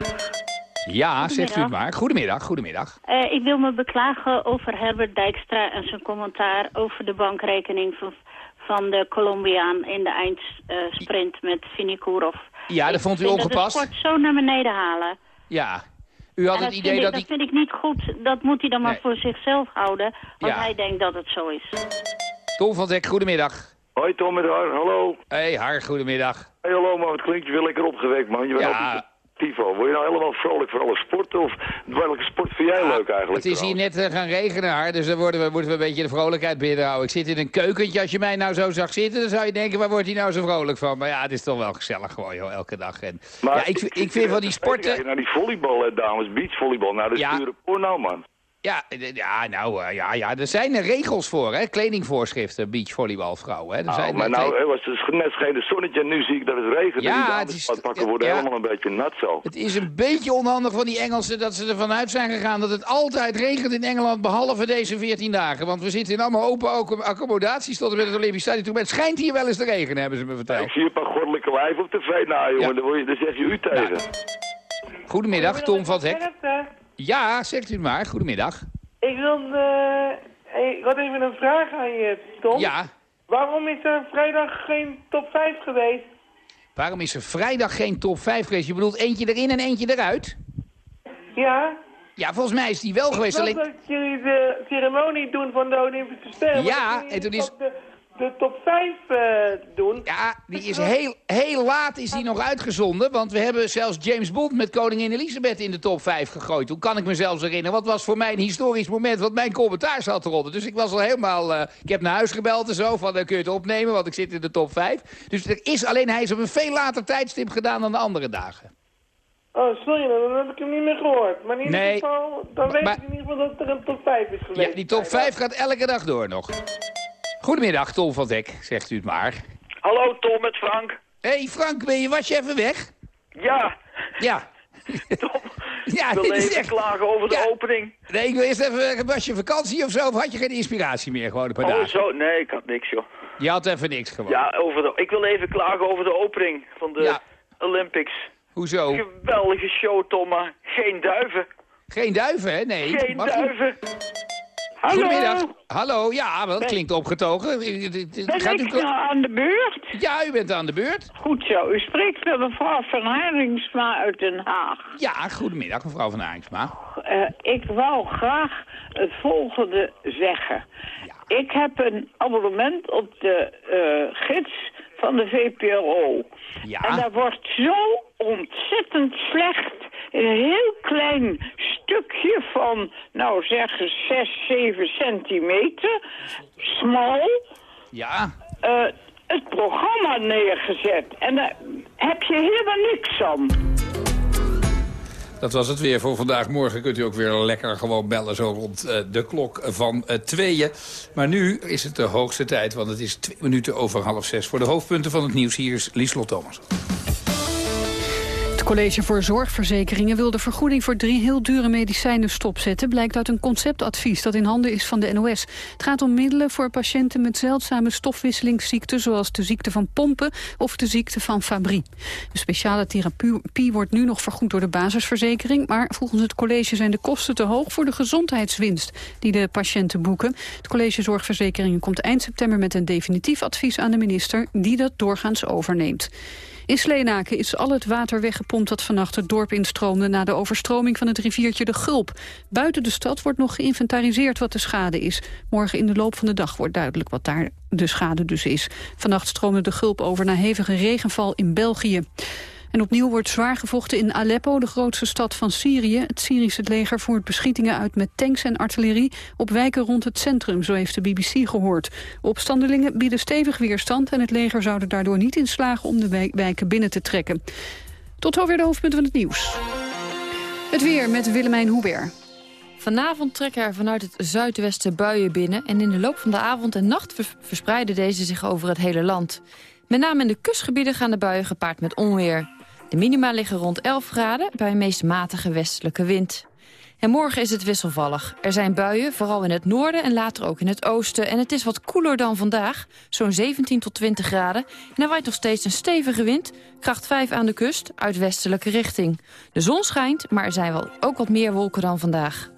[SPEAKER 2] Ja, zegt u het maar. Goedemiddag, goedemiddag.
[SPEAKER 17] Uh, ik wil me beklagen over Herbert Dijkstra en zijn commentaar over de bankrekening van, van de Colombiaan in de eindsprint uh, met Vinikurov.
[SPEAKER 2] Ja, dat vond u ongepast?
[SPEAKER 17] Dat de sport zo naar beneden halen.
[SPEAKER 2] Ja, u had het idee
[SPEAKER 17] ik,
[SPEAKER 2] dat...
[SPEAKER 17] Dat vind ik niet goed. Dat moet hij dan maar voor zichzelf houden, ja. hij denkt dat het zo is.
[SPEAKER 2] Tom van Dek, goedemiddag.
[SPEAKER 18] Hoi Tom met Har, hallo.
[SPEAKER 2] Hey Har, goedemiddag.
[SPEAKER 18] Hey hallo man, het klinkt je weer lekker opgewekt man. Je
[SPEAKER 2] ja,
[SPEAKER 18] Tivo, word je nou helemaal vrolijk voor alle sporten? Of welke sport vind jij leuk eigenlijk?
[SPEAKER 2] Het is hier net eh, gaan regenen, haar, dus dan worden we, moeten we een beetje de vrolijkheid binnenhouden. Ik zit in een keukentje. Als je mij nou zo zag zitten, dan zou je denken, waar wordt hij nou zo vrolijk van? Maar ja, het is toch wel gezellig gewoon, joh, elke dag. En,
[SPEAKER 18] Maar
[SPEAKER 2] ja, ik, ik vind van die sporten...
[SPEAKER 18] Naar die volleybal, dames, beachvolleybal. Nou, dat is
[SPEAKER 2] Ja.
[SPEAKER 18] pure porno, man.
[SPEAKER 2] Ja, d- ja, nou, eh, ja, ja, er zijn er regels voor, hè? Kledingvoorschriften, beachvolleybalvrouwen, hè? Er
[SPEAKER 18] Nou,
[SPEAKER 2] zijn
[SPEAKER 18] maar nou
[SPEAKER 2] twee-
[SPEAKER 18] het was dus net geen zonnetje en nu zie ik dat het regent.
[SPEAKER 2] Ja, het is-
[SPEAKER 18] pakken worden
[SPEAKER 2] ja.
[SPEAKER 18] helemaal een beetje nat zo.
[SPEAKER 2] Het is een beetje onhandig van die Engelsen dat ze ervan uit zijn gegaan dat het altijd regent in Engeland, behalve deze 14 dagen. Want we zitten in allemaal open acco- accommodaties tot en met het Olympisch Stadion toe. Maar het schijnt hier wel eens te regenen, hebben ze me verteld.
[SPEAKER 18] Ik zie een paar goddelijke wijven op tv nou, jongen. Daar, word je, daar zeg je u tegen.
[SPEAKER 2] Goedemiddag, Tom van het Hek. Ja, zegt u maar. Goedemiddag.
[SPEAKER 19] Ik wil, eh, ik had even een vraag aan je, Tom.
[SPEAKER 2] Ja.
[SPEAKER 19] Waarom is er vrijdag geen top 5 geweest?
[SPEAKER 2] Waarom is er vrijdag geen top 5 geweest? Je bedoelt eentje erin en eentje eruit?
[SPEAKER 19] Ja?
[SPEAKER 2] Ja, volgens mij is die wel geweest.
[SPEAKER 19] Ik
[SPEAKER 2] Alleen...
[SPEAKER 19] dat jullie de ceremonie doen van de Olympische Spelen.
[SPEAKER 2] Ja, en toen is-
[SPEAKER 19] De, de top 5 eh, doen.
[SPEAKER 2] Ja, die is heel, heel laat is die nog uitgezonden. Want we hebben zelfs James Bond met koningin Elisabeth in de top 5 gegooid. Toen kan ik me zelfs herinneren. Wat was voor mij een historisch moment. Want mijn commentaar zat eronder. Dus ik was al helemaal... eh, ik heb naar huis gebeld en zo. Van, dan kun je het opnemen, want ik zit in de top 5. Dus er is alleen... Hij is op een veel later tijdstip gedaan dan de andere dagen.
[SPEAKER 19] Oh, sorry, dan heb ik hem niet meer gehoord. Maar in ieder
[SPEAKER 2] Nee.
[SPEAKER 19] geval, dan weet
[SPEAKER 2] Maar-
[SPEAKER 19] ik in ieder geval dat er een top 5 is geweest.
[SPEAKER 2] Ja, die top 5 gaat elke dag door nog. Goedemiddag, Tom van Dek, zegt u het maar.
[SPEAKER 20] Hallo Tom, met Frank.
[SPEAKER 2] Hé hey Frank, ben je, was je even weg?
[SPEAKER 20] Ja.
[SPEAKER 2] Ja. Ja,
[SPEAKER 20] ik wil even
[SPEAKER 2] echt-
[SPEAKER 20] klagen over de
[SPEAKER 2] Ja.
[SPEAKER 20] opening.
[SPEAKER 2] Nee, ik wil eerst even, was je vakantie of zo? Of had je geen inspiratie meer gewoon een paar
[SPEAKER 20] Oh,
[SPEAKER 2] dagen?
[SPEAKER 20] zo. Nee, ik had niks, joh.
[SPEAKER 2] Je had even niks gewoon.
[SPEAKER 20] Ja, over de, ik wil even klagen over de opening van de Olympics.
[SPEAKER 2] Hoezo?
[SPEAKER 20] Geweldige show, Tom, maar geen duiven.
[SPEAKER 2] Geen duiven, hè? Nee.
[SPEAKER 20] Geen
[SPEAKER 2] goed.
[SPEAKER 20] Duiven.
[SPEAKER 2] Goedemiddag. Hallo, ja, dat klinkt opgetogen.
[SPEAKER 21] Ben
[SPEAKER 2] Gaat u
[SPEAKER 21] ik nou aan de beurt?
[SPEAKER 2] Ja, u bent aan de beurt.
[SPEAKER 21] Goed zo. U spreekt met mevrouw van Haringsma uit Den Haag.
[SPEAKER 2] Ja, goedemiddag, mevrouw van Aardingsma.
[SPEAKER 21] Eh, ik wou graag het volgende zeggen. Ik heb een abonnement op de eh, gids van de VPRO. En daar wordt zo ontzettend slecht een heel klein stukje van, nou zeggen 6, 7 centimeter, smal,
[SPEAKER 2] Ja.
[SPEAKER 21] eh, het programma neergezet. En daar heb je helemaal niks aan.
[SPEAKER 2] Dat was het weer voor vandaag. Morgen kunt u ook weer lekker gewoon bellen zo rond eh, de klok van eh, tweeën. Maar nu is het de hoogste tijd, want het is twee minuten over half zes. Voor de hoofdpunten van het nieuws hier is Lieslot Thomas.
[SPEAKER 4] College voor Zorgverzekeringen wil de vergoeding voor drie heel dure medicijnen stopzetten. Blijkt uit een conceptadvies dat in handen is van de NOS. Het gaat om middelen voor patiënten met zeldzame stofwisselingsziekten... zoals de ziekte van pompen of de ziekte van Fabry. De speciale therapie wordt nu nog vergoed door de basisverzekering... maar volgens het college zijn de kosten te hoog voor de gezondheidswinst... die de patiënten boeken. Het College Zorgverzekeringen komt eind september met een definitief advies aan de minister... die dat doorgaans overneemt. In Sleenaken is al het water weggepompt dat vannacht het dorp instroomde... na de overstroming van het riviertje de Gulp. Buiten de stad wordt nog geïnventariseerd wat de schade is. Morgen in de loop van de dag wordt duidelijk wat daar de schade dus is. Vannacht stroomde de Gulp over na hevige regenval in België. En opnieuw wordt zwaar gevochten in Aleppo, de grootste stad van Syrië. Het Syrische leger voert beschietingen uit met tanks en artillerie... op wijken rond het centrum, zo heeft de BBC gehoord. Opstandelingen bieden stevig weerstand... en het leger zou er daardoor niet in slagen om de wij- wijken binnen te trekken. Tot zover de hoofdpunten van het nieuws. Het weer met Willemijn Hubert.
[SPEAKER 22] Vanavond trekken er vanuit het zuidwesten buien binnen... en in de loop van de avond en nacht vers- verspreiden deze zich over het hele land. Met name in de kustgebieden gaan de buien gepaard met onweer. De minima liggen rond 11 graden bij een meest matige westelijke wind. En morgen is het wisselvallig. Er zijn buien, vooral in het noorden en later ook in het oosten. En het is wat koeler dan vandaag, zo'n 17 tot 20 graden. En er waait nog steeds een stevige wind, kracht 5 aan de kust, uit westelijke richting. De zon schijnt, maar er zijn wel ook wat meer wolken dan vandaag.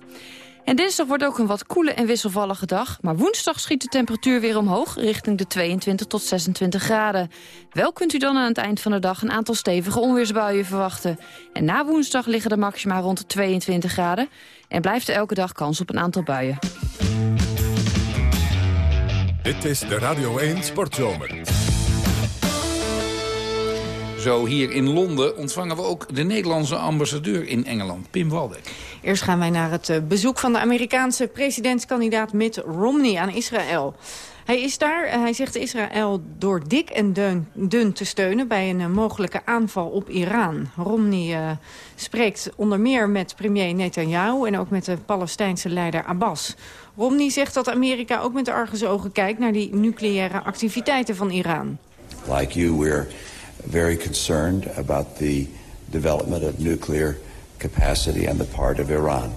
[SPEAKER 22] En dinsdag wordt ook een wat koele en wisselvallige dag. Maar woensdag schiet de temperatuur weer omhoog, richting de 22 tot 26 graden. Wel kunt u dan aan het eind van de dag een aantal stevige onweersbuien verwachten. En na woensdag liggen de maxima rond de 22 graden. En blijft er elke dag kans op een aantal buien.
[SPEAKER 1] Dit is de Radio 1 Sportzomer.
[SPEAKER 2] Zo hier in Londen ontvangen we ook de Nederlandse ambassadeur in Engeland, Pim Waldeck.
[SPEAKER 3] Eerst gaan wij naar het eh, bezoek van de Amerikaanse presidentskandidaat Mitt Romney aan Israël. Hij is daar, eh, hij zegt Israël door dik en dun, dun te steunen... bij een eh, mogelijke aanval op Iran. Romney uh, spreekt onder meer met premier Netanyahu... en ook met de Palestijnse leider Abbas. Romney zegt dat Amerika ook met argusogen kijkt... naar die nucleaire activiteiten van Iran.
[SPEAKER 23] Like you, we're very concerned about the development of nuclear capacity on the part of Iran.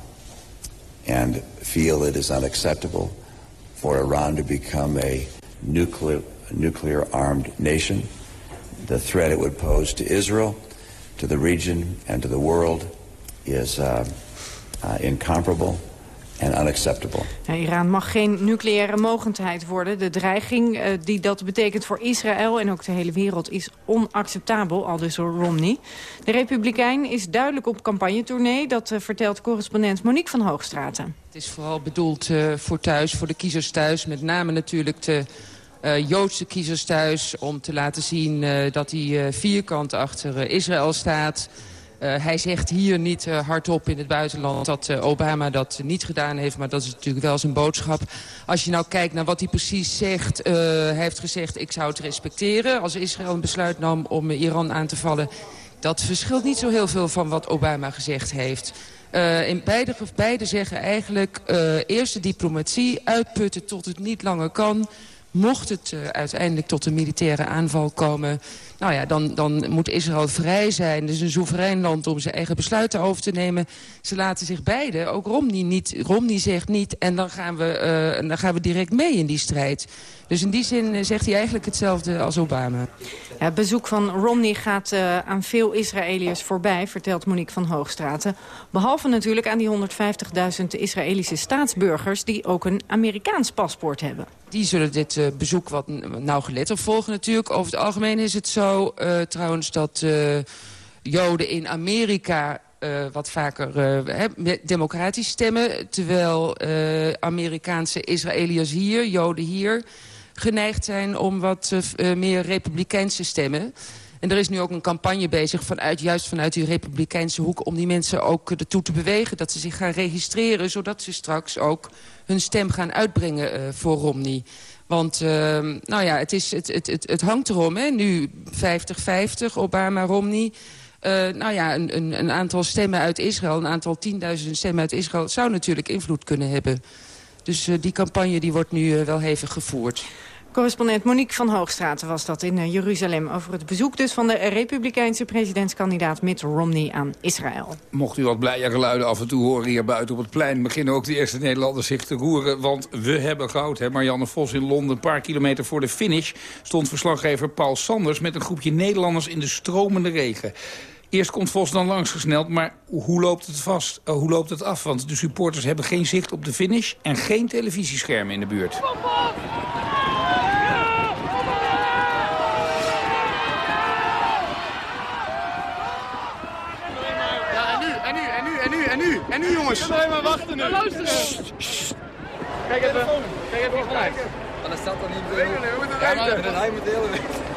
[SPEAKER 23] And feel it is unacceptable for Iran to become a nuclear, nuclear armed nation. The threat it would pose to Israel, to the region, and to the world is uh, uh, incomparable and unacceptable.
[SPEAKER 3] Iran mag geen nucleaire mogendheid worden. De dreiging uh, die dat betekent voor Israël en ook de hele wereld is onacceptabel, al dus door Romney. De Republikein is duidelijk op campagnetournee. Dat uh, vertelt correspondent Monique van Hoogstraten.
[SPEAKER 24] Het is vooral bedoeld uh, voor thuis, voor de kiezers thuis. Met name natuurlijk de Joodse kiezers thuis. Om te laten zien dat hij vierkant achter Israël staat... Uh, hij zegt hier niet uh, hardop in het buitenland dat uh, Obama dat niet gedaan heeft. Maar dat is natuurlijk wel zijn boodschap. Als je nou kijkt naar wat hij precies zegt. hij heeft gezegd ik zou het respecteren als Israël een besluit nam om Iran aan te vallen. Dat verschilt niet zo heel veel van wat Obama gezegd heeft. in beide, beide zeggen eigenlijk eerst de diplomatie uitputten tot het niet langer kan. Mocht het uiteindelijk tot een militaire aanval komen nou ja, dan, dan moet Israël vrij zijn. Het is een soeverein land om zijn eigen besluiten over te nemen. Ze laten zich beide, ook Romney, niet, Romney zegt niet... en dan gaan, we, uh, dan gaan we direct mee in die strijd. Dus in die zin eh, zegt hij eigenlijk hetzelfde als Obama.
[SPEAKER 3] Het bezoek van Romney gaat aan veel Israëliërs voorbij, vertelt Monique van Hoogstraten. Behalve natuurlijk aan die 150.000 Israëlische staatsburgers... die ook een Amerikaans paspoort hebben.
[SPEAKER 24] Die zullen dit uh, bezoek wat nauwgeletter volgen natuurlijk. Over het algemeen is het zo uh, trouwens dat Joden in Amerika wat vaker democratisch stemmen. Terwijl Amerikaanse Israëliërs hier, Joden hier geneigd zijn om wat meer republikeinse stemmen. En er is nu ook een campagne bezig, vanuit, juist vanuit die republikeinse hoek... om die mensen ook ertoe te bewegen dat ze zich gaan registreren... zodat ze straks ook hun stem gaan uitbrengen uh, voor Romney. Want uh, nou ja, het, is, het, het, het, het hangt erom, hè? nu 50-50, Obama-Romney... Uh, nou ja, een, een, een, aantal stemmen uit Israël, een aantal tienduizenden stemmen uit Israël... zou natuurlijk invloed kunnen hebben. Dus uh, die campagne die wordt nu wel hevig gevoerd.
[SPEAKER 3] Correspondent Monique van Hoogstraten was dat in Jeruzalem... over het bezoek dus van de republikeinse presidentskandidaat Mitt Romney aan Israël.
[SPEAKER 2] Mocht u wat blije geluiden af en toe horen hier buiten op het plein... beginnen ook de eerste Nederlanders zich te roeren, want we hebben goud. Hè? Marianne Vos in Londen, een paar kilometer voor de finish... stond verslaggever Paul Sanders met een groepje Nederlanders in de stromende regen. Eerst komt Vos dan langs gesneld, maar hoe loopt het vast? Uh, hoe loopt het af? Want de supporters hebben geen zicht op de finish... en geen televisieschermen in de buurt.
[SPEAKER 25] En nu, en nu jongens.
[SPEAKER 26] Ik alleen maar wachten nu.
[SPEAKER 25] Luister
[SPEAKER 26] Kijk even. Kijk even
[SPEAKER 25] dat staat dan niet meer. We moeten ja, maar hij moet de hele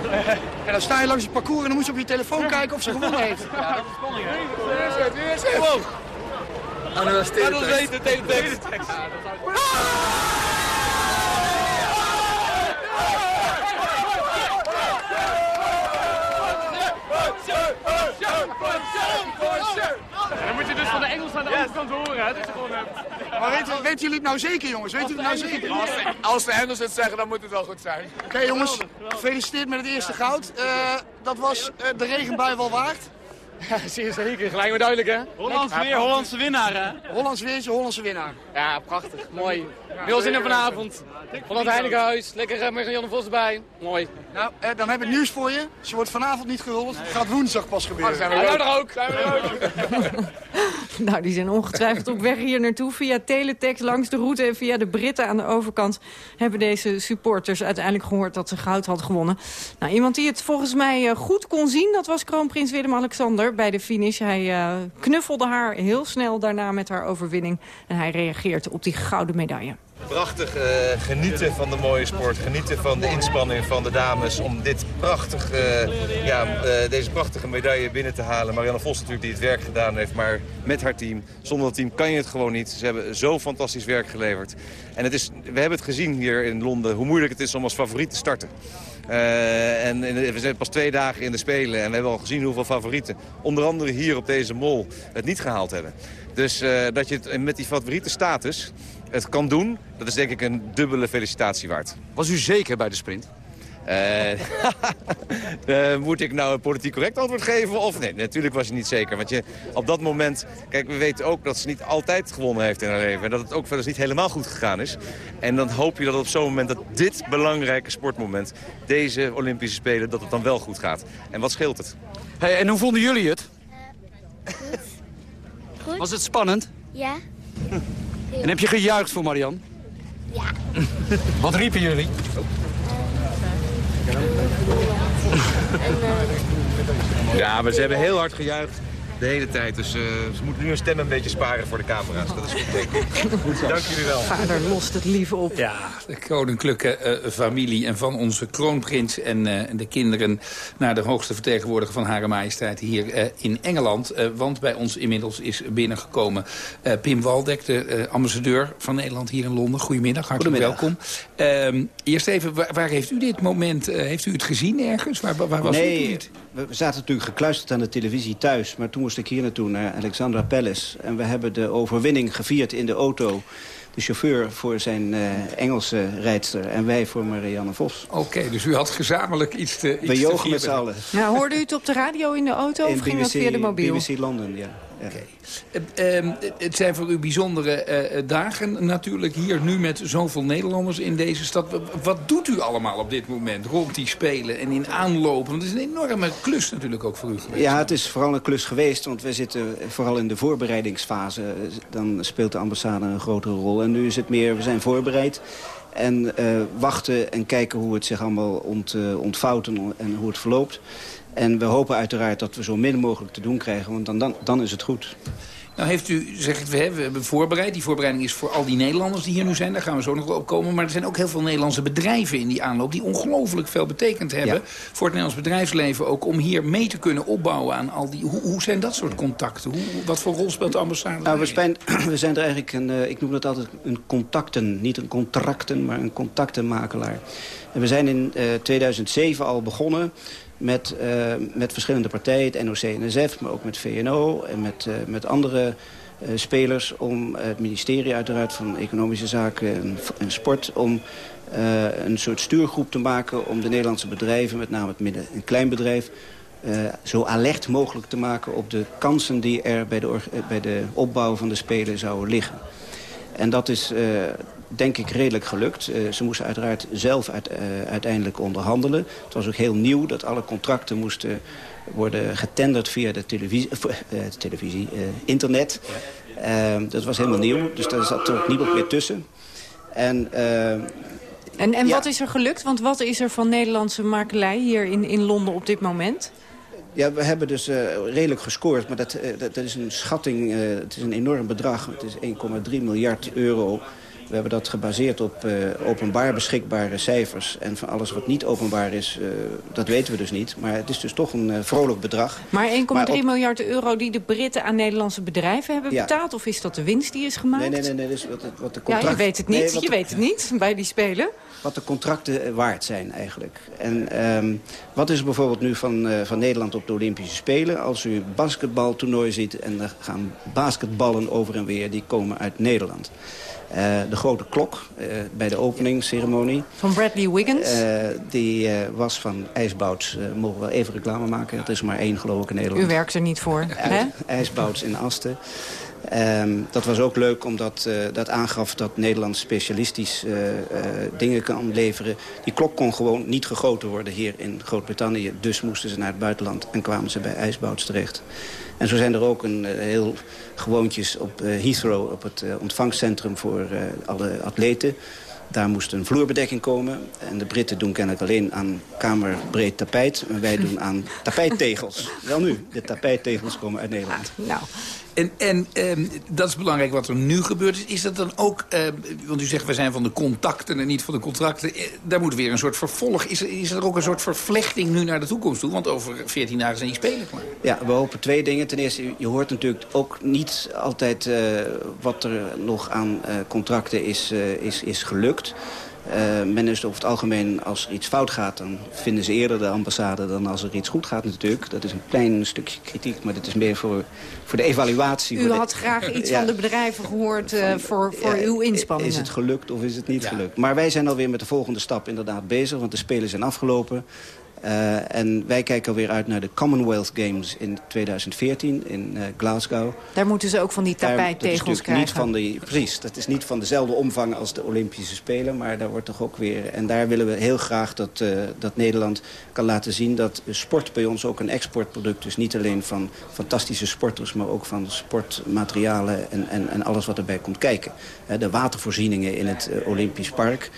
[SPEAKER 25] weg. En dan sta je langs het parcours en dan moet je op je telefoon kijken of ze gewonnen heeft.
[SPEAKER 26] Ja, dat is spannend. Weer is het, is het. Wow.
[SPEAKER 25] Ah, dat is teletext.
[SPEAKER 26] dat is de teletext. Ja, dat zou Dan moet je dus van de Engels aan de andere kant horen, hè? Dat je gewoon hebt.
[SPEAKER 25] Maar weten, weten jullie het nou zeker, jongens? Weten jullie het nou zeker?
[SPEAKER 26] Als de, als de Engels het zeggen, dan moet het wel goed zijn.
[SPEAKER 25] Oké, okay, jongens. Gefeliciteerd met het eerste goud. Uh, dat was uh, de regenbui wel waard.
[SPEAKER 26] Ja, zeer zeker. Gelijk maar duidelijk, hè?
[SPEAKER 25] Hollands weer, Hollandse winnaar, hè? Hollands weer is je Hollandse winnaar.
[SPEAKER 26] Ja, prachtig. Mooi. Veel zin in vanavond. Holland Heinekenhuis. Lekker met Janne Vos erbij. Mooi.
[SPEAKER 25] Nou, eh, dan heb ik nieuws voor je. Ze wordt vanavond niet gehuldigd. Het gaat woensdag pas gebeuren.
[SPEAKER 26] Oh, zijn we ja, er ook. Zijn we er ook.
[SPEAKER 3] nou, die zijn ongetwijfeld op weg hier naartoe. Via teletext langs de route en via de Britten aan de overkant... hebben deze supporters uiteindelijk gehoord dat ze goud had gewonnen. Nou, iemand die het volgens mij goed kon zien... dat was kroonprins Willem-Alexander bij de finish. Hij uh, knuffelde haar heel snel daarna met haar overwinning. En hij reageert op die gouden medaille.
[SPEAKER 27] Prachtig eh, genieten van de mooie sport. Genieten van de inspanning van de dames om dit prachtig, eh, ja, eh, deze prachtige medaille binnen te halen. Marianne Vos natuurlijk die het werk gedaan heeft, maar met haar team. Zonder dat team kan je het gewoon niet. Ze hebben zo fantastisch werk geleverd. En het is, we hebben het gezien hier in Londen hoe moeilijk het is om als favoriet te starten. En we zijn pas twee dagen in de Spelen en we hebben al gezien hoeveel favorieten... onder andere hier op deze mol het niet gehaald hebben. Dus dat je het met die favoriete status het kan doen, dat is denk ik een dubbele felicitatie waard.
[SPEAKER 14] Was u zeker bij de sprint?
[SPEAKER 27] Uh, uh, moet ik nou een politiek correct antwoord geven? Of nee, natuurlijk was je niet zeker. Want je, op dat moment, kijk, we weten ook dat ze niet altijd gewonnen heeft in haar leven. En dat het ook wel eens niet helemaal goed gegaan is. En dan hoop je dat op zo'n moment, dat dit belangrijke sportmoment, deze Olympische Spelen, dat het dan wel goed gaat. En wat scheelt het?
[SPEAKER 14] Hey, en hoe vonden jullie het?
[SPEAKER 28] Uh, goed. goed.
[SPEAKER 14] Was het spannend?
[SPEAKER 28] Ja.
[SPEAKER 14] En heb je gejuicht voor Marian?
[SPEAKER 28] Ja.
[SPEAKER 14] Wat riepen jullie?
[SPEAKER 27] Ja, maar ze hebben heel hard gejuicht de hele tijd. Dus uh, ze moeten nu hun stem een beetje sparen voor de camera's. Dat is goed, denk ik. Dank jullie wel.
[SPEAKER 3] Vader lost het lief op.
[SPEAKER 2] Ja, de koninklijke uh, familie en van onze kroonprins en uh, de kinderen... naar de hoogste vertegenwoordiger van Hare Majesteit hier in Engeland. want bij ons inmiddels is binnengekomen Pim Waldek, de ambassadeur van Nederland hier in Londen. Goedemiddag, hartelijk welkom. Ehm, eerst even, waar, waar, heeft u dit moment, heeft u het gezien ergens? Waar, waar was
[SPEAKER 29] nee,
[SPEAKER 2] u het?
[SPEAKER 29] We zaten natuurlijk gekluisterd aan de televisie thuis. Maar toen moest ik hier naartoe, naar Alexandra Palace. En we hebben de overwinning gevierd in de auto. De chauffeur voor zijn uh, Engelse rijdster en wij voor Marianne Vos.
[SPEAKER 2] Oké, okay, dus u had gezamenlijk iets te iets
[SPEAKER 29] We jogen met z'n allen.
[SPEAKER 3] Nou, hoorde u het op de radio in de auto
[SPEAKER 29] in
[SPEAKER 3] of ging dat via de mobiel?
[SPEAKER 29] BBC Londen, ja.
[SPEAKER 2] Uh, uh, het zijn voor u bijzondere uh, dagen natuurlijk hier nu met zoveel Nederlanders in deze stad. Wat doet u allemaal op dit moment rond die Spelen en in aanlopen? Want het is een enorme klus natuurlijk ook voor u geweest.
[SPEAKER 29] Ja, het is vooral een klus geweest, want we zitten vooral in de voorbereidingsfase. Dan speelt de ambassade een grotere rol. En nu is het meer, we zijn voorbereid. En uh, wachten en kijken hoe het zich allemaal ont, uh, ontvouwt en, en hoe het verloopt. En we hopen uiteraard dat we zo min mogelijk te doen krijgen, want dan, dan, dan is het goed.
[SPEAKER 2] Nou heeft u, zegt, we hebben voorbereid. Die voorbereiding is voor al die Nederlanders die hier nu zijn. Daar gaan we zo nog wel op komen. Maar er zijn ook heel veel Nederlandse bedrijven in die aanloop... die ongelooflijk veel betekend hebben ja. voor het Nederlands bedrijfsleven ook... om hier mee te kunnen opbouwen aan al die... Hoe, hoe zijn dat soort contacten? Hoe, wat voor rol speelt de ambassade?
[SPEAKER 29] Nou, we, zijn, we zijn er eigenlijk, een, uh, ik noem dat altijd een contacten. Niet een contracten, maar een contactenmakelaar. En we zijn in uh, 2007 al begonnen met, uh, met verschillende partijen, het NOC-NSF, maar ook met VNO en met, uh, met andere uh, spelers... om het ministerie uiteraard van Economische Zaken en, en Sport... om een soort stuurgroep te maken om de Nederlandse bedrijven, met name het midden- en kleinbedrijf... zo alert mogelijk te maken op de kansen die er bij de, bij de opbouw van de Spelen zouden liggen. En dat is denk ik redelijk gelukt. Uh, ze moesten uiteraard zelf uit, uh, uiteindelijk onderhandelen. Het was ook heel nieuw dat alle contracten moesten worden getenderd via de televisie, uh, televisie internet. Ja. dat was helemaal nieuw, dus daar zat ook niemand meer tussen. En,
[SPEAKER 3] en, en ja. wat is er gelukt? Want wat is er van Nederlandse makelij hier in, in Londen op dit moment?
[SPEAKER 29] Ja, we hebben dus uh, redelijk gescoord, maar dat, uh, dat, dat, is een schatting, uh, het is een enorm bedrag. Het is 1,3 miljard euro. We hebben dat gebaseerd op uh, openbaar beschikbare cijfers. En van alles wat niet openbaar is, uh, dat weten we dus niet. Maar het is dus toch een uh, vrolijk bedrag.
[SPEAKER 3] Maar 1,3 op... miljard euro die de Britten aan Nederlandse bedrijven hebben ja. betaald? Of is dat de winst die is gemaakt?
[SPEAKER 29] Nee, nee, nee. nee dus wat, wat de contract...
[SPEAKER 3] Ja, je weet het niet.
[SPEAKER 29] Nee,
[SPEAKER 3] je
[SPEAKER 29] de...
[SPEAKER 3] weet het niet bij die Spelen.
[SPEAKER 29] Wat de contracten waard zijn eigenlijk. En um, wat is er bijvoorbeeld nu van, van Nederland op de Olympische Spelen? Als u basketbaltoernooi ziet en er gaan basketballen over en weer... die komen uit Nederland. Uh, de grote klok uh, bij de openingsceremonie.
[SPEAKER 3] Van Bradley Wiggins?
[SPEAKER 29] Uh, die was van IJsbouts. mogen we wel even reclame maken? Er is maar één geloof ik in Nederland.
[SPEAKER 3] U werkt er niet voor, hè?
[SPEAKER 29] IJsbouts in Asten. Um, dat was ook leuk omdat uh, dat aangaf dat Nederland specialistisch uh, uh, dingen kan leveren. Die klok kon gewoon niet gegoten worden hier in Groot-Brittannië. Dus moesten ze naar het buitenland en kwamen ze bij IJsbouts terecht. En zo zijn er ook een heel gewoontjes op Heathrow, op het ontvangstcentrum voor alle atleten. Daar moest een vloerbedekking komen. En de Britten doen kennelijk alleen aan kamerbreed tapijt. Maar wij doen aan tapijttegels. Wel nu, de tapijttegels komen uit Nederland.
[SPEAKER 3] Ah, nou,
[SPEAKER 2] En, en ehm, dat is belangrijk wat er nu gebeurt. Is, is dat dan ook, ehm, want u zegt we zijn van de contacten en niet van de contracten. Eh, daar moet weer een soort vervolg. Is, is er ook een soort vervlechting nu naar de toekomst toe? Want over 14 dagen zijn die spelen klaar.
[SPEAKER 29] Ja, we hopen twee dingen. Ten eerste, je hoort natuurlijk ook niet altijd eh, wat er nog aan eh, contracten is, is, is gelukt. Eh, men is over het algemeen, als er iets fout gaat... dan vinden ze eerder de ambassade dan als er iets goed gaat natuurlijk. Dat is een klein stukje kritiek, maar dit is meer voor, voor de evaluatie.
[SPEAKER 3] U
[SPEAKER 29] de-
[SPEAKER 3] had graag iets
[SPEAKER 29] Ja.
[SPEAKER 3] van de bedrijven gehoord eh, voor, voor
[SPEAKER 29] Ja,
[SPEAKER 3] uw inspanningen.
[SPEAKER 29] Is het gelukt of is het niet gelukt? Maar wij zijn alweer met de volgende stap inderdaad bezig. Want de Spelen zijn afgelopen. Eh, en wij kijken alweer uit naar de Commonwealth Games in 2014 in eh, Glasgow.
[SPEAKER 3] Daar moeten ze ook van die
[SPEAKER 29] Daar- dat is
[SPEAKER 3] tapijttegels krijgen.
[SPEAKER 29] Niet van die, precies, dat is niet van dezelfde omvang als de Olympische Spelen. Maar daar wordt toch ook weer... En daar willen we heel graag dat, eh, dat Nederland kan laten zien... dat sport bij ons ook een exportproduct is. Niet alleen van fantastische sporters... maar ook van sportmaterialen en, en, en alles wat erbij komt kijken. De watervoorzieningen in het Olympisch Park...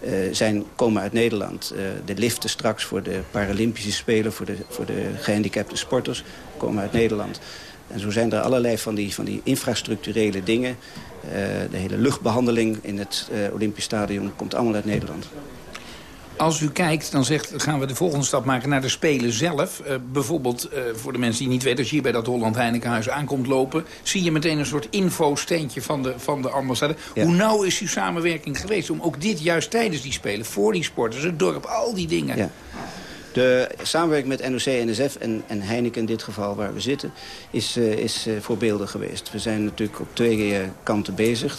[SPEAKER 29] eh, zijn, komen uit Nederland. Eh, de liften straks voor de Paralympische Spelen... voor de, voor de gehandicapte sporters komen uit Nederland. En zo zijn er allerlei van die, van die infrastructurele dingen. Eh, de hele luchtbehandeling in het Olympisch Stadion komt allemaal uit Nederland.
[SPEAKER 2] Als u kijkt, dan zegt, gaan we de volgende stap maken naar de Spelen zelf. Eh, bijvoorbeeld, eh, voor de mensen die niet weten... als je hier bij dat Holland Heinekenhuis aankomt lopen... zie je meteen een soort infosteentje van de, van de ambassade.
[SPEAKER 29] Ja.
[SPEAKER 2] Hoe nauw is uw samenwerking geweest om ook dit juist tijdens die Spelen... voor die sporters, het dorp, al die dingen...
[SPEAKER 29] Ja. De samenwerking met NOC, NSF en, en Heineken in dit geval waar we zitten... is, eh, is eh, voorbeeldig geweest. We zijn natuurlijk op twee eh, kanten bezig.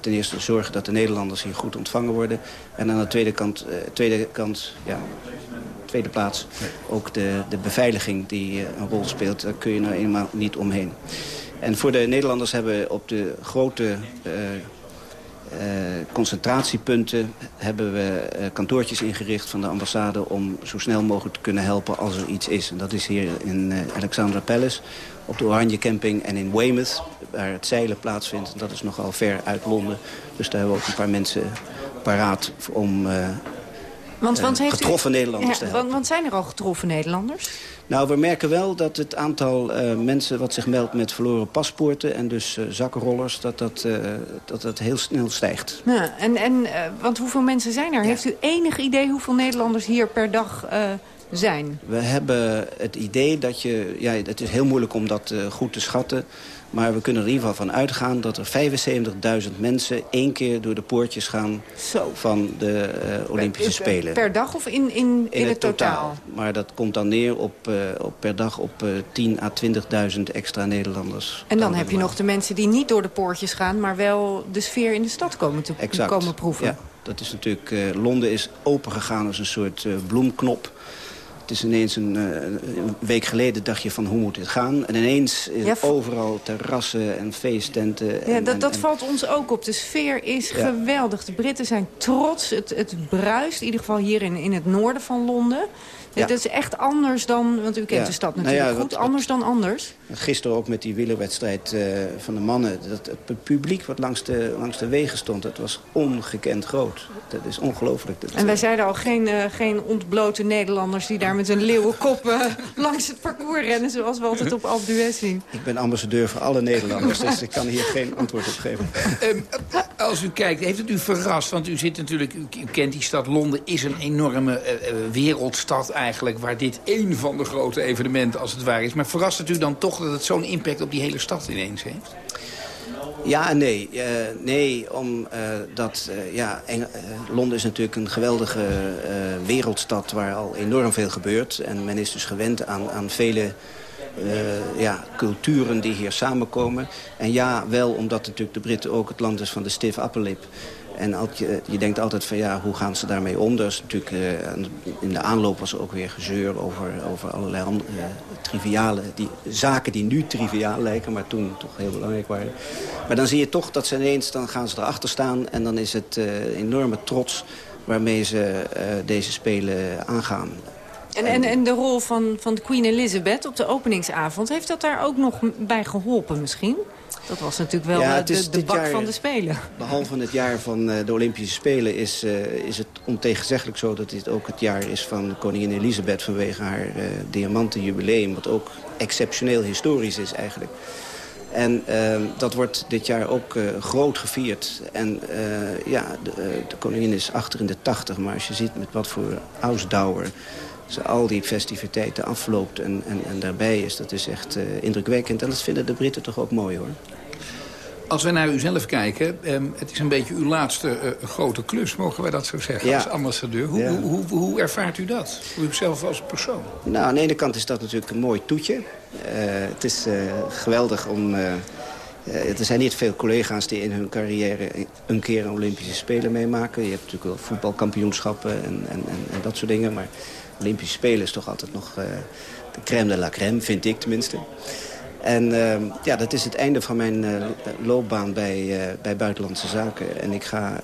[SPEAKER 29] Ten eerste zorgen dat de Nederlanders hier goed ontvangen worden. En aan de tweede kant, tweede kant ja, tweede plaats ook de, de beveiliging die een rol speelt. Daar kun je nou eenmaal niet omheen. En voor de Nederlanders hebben we op de grote concentratiepunten hebben we eh, kantoortjes ingericht van de ambassade... om zo snel mogelijk te kunnen helpen als er iets is. En dat is hier in eh, Alexandra Palace, op de Oranje Camping en in Weymouth... waar het zeilen plaatsvindt. Dat is nogal ver uit Londen. Dus daar hebben we ook een paar mensen paraat om... eh,
[SPEAKER 3] Want,
[SPEAKER 29] eh,
[SPEAKER 3] want heeft u-
[SPEAKER 29] getroffen Nederlanders te
[SPEAKER 3] Ja,
[SPEAKER 29] helpen.
[SPEAKER 3] want, zijn er al getroffen Nederlanders?
[SPEAKER 29] Nou, we merken wel dat het aantal eh, mensen wat zich meldt met verloren paspoorten... en dus eh, zakkenrollers, dat dat, eh, dat dat heel snel stijgt.
[SPEAKER 3] Ja, en, en, eh, want hoeveel mensen zijn er? Heeft u enig idee hoeveel Nederlanders hier per dag eh, zijn?
[SPEAKER 29] We hebben het idee dat je... Ja, het is heel moeilijk om dat eh, goed te schatten... maar we kunnen er in ieder geval van uitgaan... dat er 75.000 mensen één keer door de poortjes gaan... van de eh, Olympische Spelen.
[SPEAKER 3] Per dag of in, in, in, het totaal?
[SPEAKER 29] Maar dat komt dan neer op, eh, op per dag op eh 10.000 à 20.000 extra Nederlanders.
[SPEAKER 3] En dan heb je nog de mensen die niet door de poortjes gaan... maar wel de sfeer in de stad komen, te,
[SPEAKER 29] Exact.
[SPEAKER 3] komen proeven.
[SPEAKER 29] Ja, dat is natuurlijk... Londen is opengegaan als een soort bloemknop. Het is ineens een, eh, een week geleden dacht je van hoe moet dit gaan. En ineens is
[SPEAKER 3] Ja,
[SPEAKER 29] overal terrassen en feesttenten.
[SPEAKER 3] Ja,
[SPEAKER 29] en,
[SPEAKER 3] dat,
[SPEAKER 29] en-
[SPEAKER 3] dat
[SPEAKER 29] en-
[SPEAKER 3] valt ons ook op. De sfeer is
[SPEAKER 29] Ja.
[SPEAKER 3] geweldig. De Britten zijn trots. Het, het bruist, in ieder geval hier in, in het noorden van Londen.
[SPEAKER 29] Ja.
[SPEAKER 3] Dat is echt anders dan, want u kent
[SPEAKER 29] Ja.
[SPEAKER 3] de stad
[SPEAKER 29] Nou
[SPEAKER 3] natuurlijk
[SPEAKER 29] ja,
[SPEAKER 3] goed,
[SPEAKER 29] wat-
[SPEAKER 3] anders dan anders.
[SPEAKER 29] Gisteren ook met die wielerwedstrijd eh, van de mannen. Dat, het publiek wat langs de, langs de wegen stond, dat was ongekend groot. Dat is ongelooflijk. Dat-
[SPEAKER 3] En wij zeiden al, geen, eh, geen ontblote Nederlanders die daar met een leeuwenkop eh, langs het parcours rennen... zoals we altijd op Alpe d'Huez zien.
[SPEAKER 29] Ik ben ambassadeur voor alle Nederlanders, dus ik kan hier geen antwoord op geven.
[SPEAKER 2] Ehm, als u kijkt, heeft het u verrast? Want u zit natuurlijk, u u kent die stad. Londen is een enorme wereldstad eigenlijk... waar dit één van de grote evenementen als het ware is. Maar verrast het u dan toch dat het zo'n impact op die hele stad ineens heeft?
[SPEAKER 29] Ja en nee. Eh, nee, omdat uh, ja, Eng- eh, Londen is natuurlijk een geweldige eh, wereldstad... waar al enorm veel gebeurt. En men is dus gewend aan, aan vele eh, ja, culturen die hier samenkomen. En ja, wel omdat natuurlijk de Britten ook het land is van de stiff upper lip... En je, je denkt altijd van ja, hoe gaan ze daarmee om? Is natuurlijk, eh, in de aanloop was er ook weer gezeur over, over allerlei andere, eh, triviale die, zaken die nu triviaal lijken, maar toen toch heel belangrijk waren. Maar dan zie je toch dat ze ineens, dan gaan ze erachter staan en dan is het eh, enorme trots waarmee ze eh, deze spelen aangaan.
[SPEAKER 3] En, en, en de rol van, van Queen Elizabeth op de openingsavond... heeft dat daar ook nog bij geholpen misschien? Dat was natuurlijk wel
[SPEAKER 29] Ja,
[SPEAKER 3] eh, de, bak
[SPEAKER 29] jaar-
[SPEAKER 3] van de Spelen.
[SPEAKER 29] Behalve het jaar van eh, de Olympische Spelen is, eh, is het ontegenzeggelijk zo... dat dit ook het jaar is van koningin Elisabeth vanwege haar eh diamanten jubileum... wat ook exceptioneel historisch is eigenlijk. En ehm, dat wordt dit jaar ook eh, groot gevierd. En eh, ja, de, eh, de, koningin is achter in de tachtig. Maar als je ziet met wat voor ausdauer ze al die festiviteiten afloopt en, en, en daarbij is... dat is echt indrukwekkend. En dat vinden de Britten toch ook mooi, hoor.
[SPEAKER 2] Als we naar u zelf kijken, ehm, het is een beetje uw laatste grote klus, mogen wij dat zo zeggen,
[SPEAKER 29] ja.
[SPEAKER 2] als ambassadeur. Hoe, hoe, hoe, hoe, ervaart u dat, u zelf als persoon?
[SPEAKER 29] Nou, aan de ene kant is dat natuurlijk een mooi toetje. het is geweldig om uh, er zijn niet veel collega's die in hun carrière een keer een Olympische Spelen meemaken. Je hebt natuurlijk wel voetbalkampioenschappen en, en, en, en dat soort dingen. Maar Olympische Spelen is toch altijd nog uh, de crème de la crème, vind ik tenminste. En uh, ja, dat is het einde van mijn uh, loopbaan bij, uh, bij Buitenlandse Zaken. En ik ga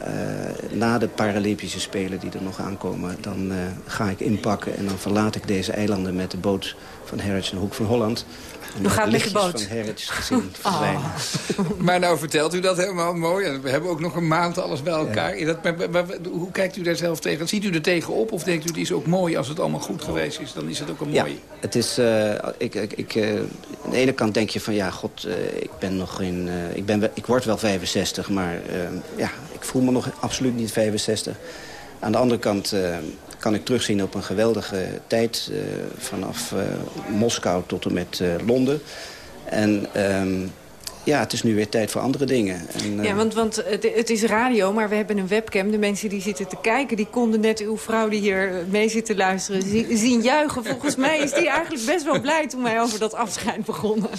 [SPEAKER 29] na de Paralympische Spelen die er nog aankomen... dan ga ik inpakken en dan verlaat ik deze eilanden met de boot van Harwich en Hoek van Holland...
[SPEAKER 3] U gaat met de boot.
[SPEAKER 29] van Harwich gezien verdwijnen.
[SPEAKER 2] Oh. maar nou vertelt u dat helemaal mooi. We hebben ook nog een maand alles bij elkaar. Dat, maar, maar, hoe kijkt u daar zelf tegen? Ziet u er tegenop of denkt u het is ook mooi als het allemaal goed geweest is? Dan is het ook een mooi...
[SPEAKER 29] Ja, het is... Uh, ik, ik, ik, uh, aan de ene kant denk je van ja, god, uh, ik ben nog geen... ik, ben, ik word wel 65, maar ja, ik voel me nog absoluut niet 65. Aan de andere kant kan ik terugzien op een geweldige tijd. Uh, vanaf uh, Moskou tot en met uh, Londen. En um, ja, het is nu weer tijd voor andere dingen. En,
[SPEAKER 3] ja, want, want het, het, is radio, maar we hebben een webcam. De mensen die zitten te kijken, die konden net uw vrouw die hier mee zit te luisteren zien juichen. Volgens mij is die eigenlijk best wel blij toen wij over dat afscheid begonnen.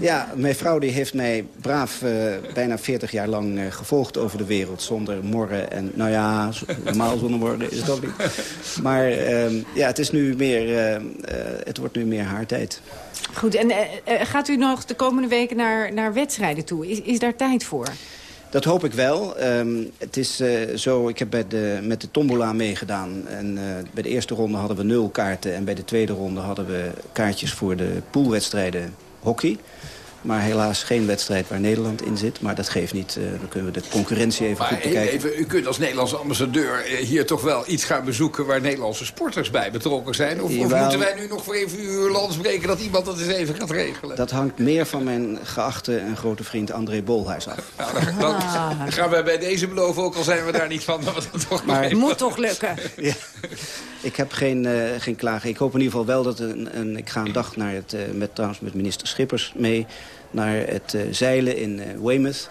[SPEAKER 29] Ja, mijn vrouw die heeft mij braaf uh, bijna 40 jaar lang uh, gevolgd over de wereld. Zonder morren en, nou ja, normaal zonder morren is het ook niet. Maar uh, ja, het is nu meer, het wordt nu meer haar tijd.
[SPEAKER 3] Goed, en gaat u nog de komende weken naar, naar wedstrijden toe? Is, is daar tijd voor?
[SPEAKER 29] Dat hoop ik wel. Um, het is uh, zo, ik heb bij de, met de tombola meegedaan. En bij de eerste ronde hadden we nul kaarten. En bij de tweede ronde hadden we kaartjes voor de poolwedstrijden hockey. Maar helaas geen wedstrijd waar Nederland in zit. Maar dat geeft niet. Uh, dan kunnen we de concurrentie even
[SPEAKER 2] maar
[SPEAKER 29] goed bekijken.
[SPEAKER 2] Even, u kunt als Nederlandse ambassadeur hier toch wel iets gaan bezoeken... waar Nederlandse sporters bij betrokken zijn? Of, of moeten wij nu nog voor even uw land spreken... dat iemand dat eens even gaat regelen?
[SPEAKER 29] Dat hangt meer van mijn geachte en grote vriend André Bolhuis af.
[SPEAKER 2] Nou, dan, dan, dan, gaan wij bij deze beloven, ook al zijn we daar niet van... dat het toch
[SPEAKER 3] maar het moet toch lukken.
[SPEAKER 29] ja. Ik heb geen, uh, geen klagen. Ik hoop in ieder geval wel dat... Een, een, ik ga een dag naar het, uh, met, trouwens met minister Schippers mee... naar het uh, zeilen in Weymouth.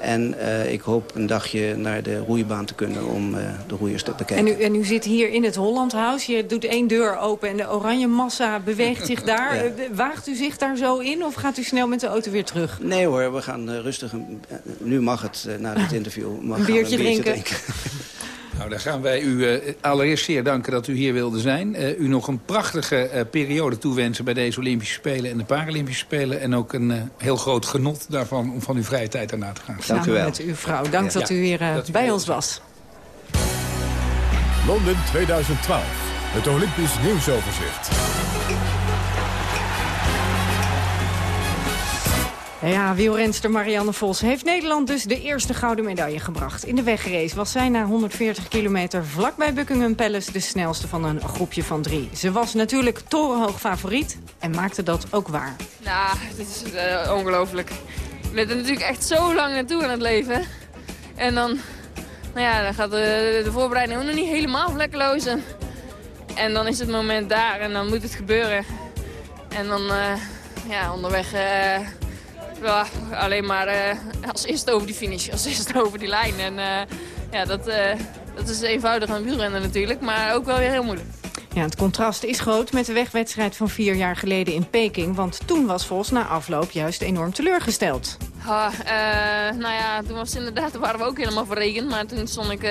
[SPEAKER 29] En uh, ik hoop een dagje naar de roeibaan te kunnen om uh, de roeiers te bekijken.
[SPEAKER 3] En u, en u zit hier in het Holland House. Je doet één deur open en de oranje massa beweegt zich daar. ja. Waagt u zich daar zo in of gaat u snel met de auto weer terug?
[SPEAKER 29] Nee hoor, we gaan uh, rustig... Een, nu mag het, na dit interview, mag
[SPEAKER 3] een biertje,
[SPEAKER 29] een biertje
[SPEAKER 3] drinken.
[SPEAKER 29] drinken.
[SPEAKER 2] Nou, dan gaan wij u uh, allereerst zeer danken dat u hier wilde zijn. Uh, u nog een prachtige uh, periode toewensen bij deze Olympische Spelen en de Paralympische Spelen. En ook een heel groot genot daarvan om van uw vrije tijd daarna te gaan.
[SPEAKER 29] Dank u wel.
[SPEAKER 3] met uw vrouw. Dank ja. dat u
[SPEAKER 2] dat u
[SPEAKER 3] bij ons was.
[SPEAKER 1] Londen 2012. Het Olympisch nieuwsoverzicht.
[SPEAKER 3] Ja, wielrenster Marianne Vos heeft Nederland dus de eerste gouden medaille gebracht. In de wegrace was zij na 140 kilometer vlakbij Buckingham Palace de snelste van een groepje van drie. Ze was natuurlijk torenhoog favoriet en maakte dat ook waar.
[SPEAKER 15] Nou, dit is uh, ongelooflijk. Ik ben er natuurlijk echt zo lang naartoe aan het leven. En dan, nou ja, dan gaat de, de voorbereiding nog niet helemaal vlekkeloos. En, dan is het moment daar en dan moet het gebeuren. En dan, uh, ja, onderweg... Uh, ja, alleen maar uh, als eerste over die finish, als eerste over die lijn. En uh, ja, dat, uh, dat is eenvoudig aan wielrennen natuurlijk, maar ook wel weer heel moeilijk.
[SPEAKER 3] Ja, het contrast is groot met de wegwedstrijd van vier jaar geleden in Peking. Want toen was Vos na afloop juist enorm teleurgesteld.
[SPEAKER 15] Ah, nou ja, toen was inderdaad, waren we ook helemaal verrekend. Maar toen stond ik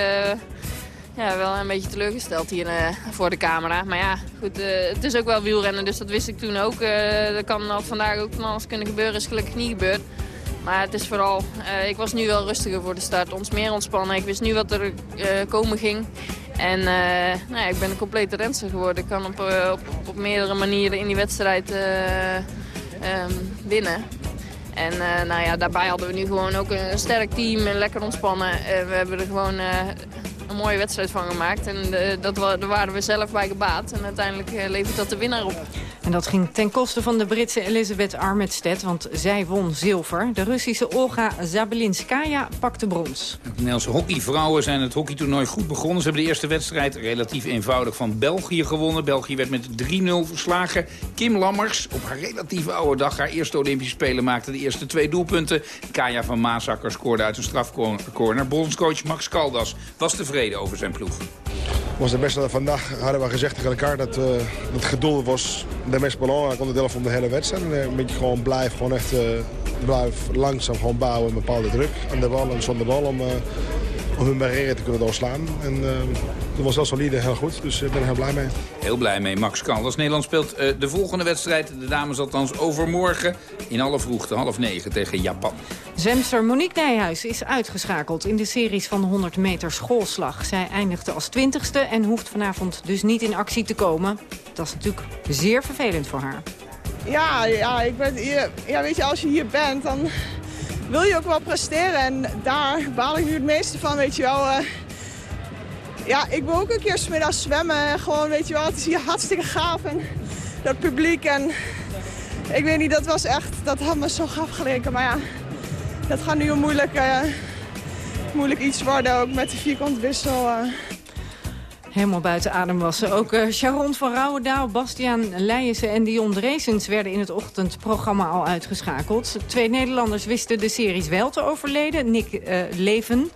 [SPEAKER 15] ja, wel een beetje teleurgesteld hier uh, voor de camera. Maar ja, goed, uh, het is ook wel wielrennen, dus dat wist ik toen ook. Uh, er kan al vandaag ook van alles kunnen gebeuren, is gelukkig niet gebeurd. Maar het is vooral, ik was nu wel rustiger voor de start, ons meer ontspannen. Ik wist nu wat er komen ging. En nou ja, ik ben een complete renster geworden. Ik kan op, op, op meerdere manieren in die wedstrijd um, winnen. En nou ja, daarbij hadden we nu gewoon ook een sterk team en lekker ontspannen. Uh, we hebben er gewoon een mooie wedstrijd van gemaakt. En uh, dat, daar waren we zelf bij gebaat. En uiteindelijk uh, levert dat de winnaar op.
[SPEAKER 3] En dat ging ten koste van de Britse Elizabeth Armitstead, want zij won zilver. De Russische Olga Zabelinskaya pakte brons.
[SPEAKER 2] De Nederlandse hockeyvrouwen zijn het hockeytoernooi goed begonnen. Ze hebben de eerste wedstrijd relatief eenvoudig van België gewonnen. België werd met 3-0 verslagen. Kim Lammers, op haar relatief oude dag, haar eerste Olympische Spelen, maakte de eerste twee doelpunten. Kaya van Maasakker scoorde uit een strafcorner. Bondscoach Max Caldas was tevreden over zijn ploeg
[SPEAKER 30] was de beste vandaag hadden we gezegd tegen elkaar dat uh, het geduld was de meest belangrijk onderdeel van de hele wedstrijd. En, een beetje gewoon blijf, gewoon echt uh, blijf langzaam gewoon bouwen een bepaalde druk aan de bal en zonder bal om, om hun barrière te kunnen doorslaan. En dat was wel solide, heel goed. Dus ik ben er heel blij mee.
[SPEAKER 2] Heel blij mee, Max Kalders. Nederland speelt uh, de volgende wedstrijd, de dames althans, overmorgen... in alle vroegte, half negen, tegen Japan.
[SPEAKER 3] Zwemster Monique Nijhuis is uitgeschakeld in de series van de 100 meter schoolslag. Zij eindigde als twintigste en hoeft vanavond dus niet in actie te komen. Dat is natuurlijk zeer vervelend voor haar.
[SPEAKER 31] Ja, ja, ik ben hier, ja weet je, als je hier bent, dan wil je ook wel presteren. En daar baal ik nu het meeste van, weet je wel... Uh, ja, ik wil ook een keer smiddags zwemmen. Gewoon, weet je wel, het is hier hartstikke gaaf. En dat publiek en... Ik weet niet, dat was echt... Dat had me zo gaaf geleken. Maar ja, dat gaat nu een moeilijk, uh, moeilijk iets worden. Ook met de vierkant wissel. Uh.
[SPEAKER 3] Helemaal buiten adem was ze. Ook uh, Sharon van Rouwendaal, Bastiaan Leijensen en Dion Dresens... werden in het ochtendprogramma al uitgeschakeld. Twee Nederlanders wisten de series wel te overleden. Nick Leven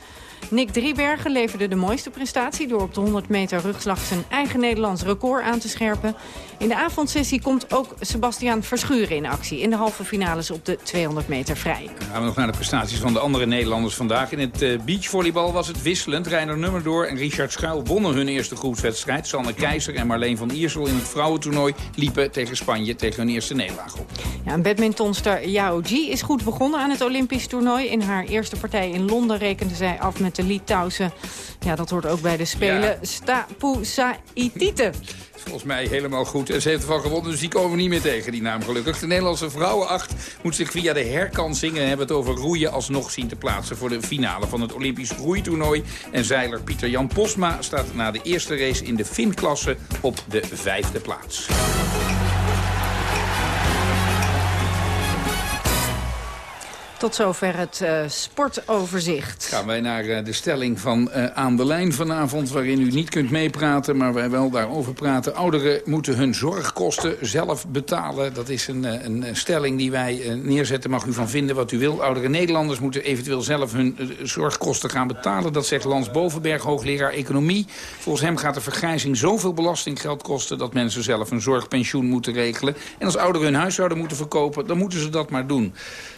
[SPEAKER 3] Nick Driebergen leverde de mooiste prestatie... door op de 100 meter rugslag zijn eigen Nederlands record aan te scherpen. In de avondsessie komt ook Sebastiaan Verschuren in actie... in de halve finales op de 200 meter vrij.
[SPEAKER 2] Dan gaan we nog naar de prestaties van de andere Nederlanders vandaag. In het uh, beachvolleybal was het wisselend. Reiner Nummerdoor en Richard Schuil wonnen hun eerste groepswedstrijd. Sanne Keizer en Marleen van Iersel in het vrouwentoernooi... liepen tegen Spanje tegen hun eerste nederlaag op.
[SPEAKER 3] Ja, badmintonster Yao Ji is goed begonnen aan het Olympisch toernooi. In haar eerste partij in Londen rekende zij af met de Litouwse... ja, dat hoort ook bij de Spelen, ja. Stapu Saitite.
[SPEAKER 2] Volgens mij helemaal goed. En ze heeft ervan gewonnen, dus die komen niet meer tegen, die naam gelukkig. De Nederlandse vrouwenacht moet zich via de herkansingen... hebben het over roeien alsnog zien te plaatsen... voor de finale van het Olympisch roeitoernooi. En zeiler Pieter-Jan Posma staat na de eerste race in de Fin-klasse op de vijfde plaats.
[SPEAKER 3] Tot zover het uh, sportoverzicht.
[SPEAKER 2] Gaan wij naar uh, de stelling van uh, Aan de Lijn vanavond... waarin u niet kunt meepraten, maar wij wel daarover praten. Ouderen moeten hun zorgkosten zelf betalen. Dat is een, een stelling die wij neerzetten. Mag u van vinden wat u wil. Oudere Nederlanders moeten eventueel zelf hun zorgkosten gaan betalen. Dat zegt Lans Bovenberg, hoogleraar economie. Volgens hem gaat de vergrijzing zoveel belastinggeld kosten... dat mensen zelf een zorgpensioen moeten regelen. En als ouderen hun huis zouden moeten verkopen... dan moeten ze dat maar doen.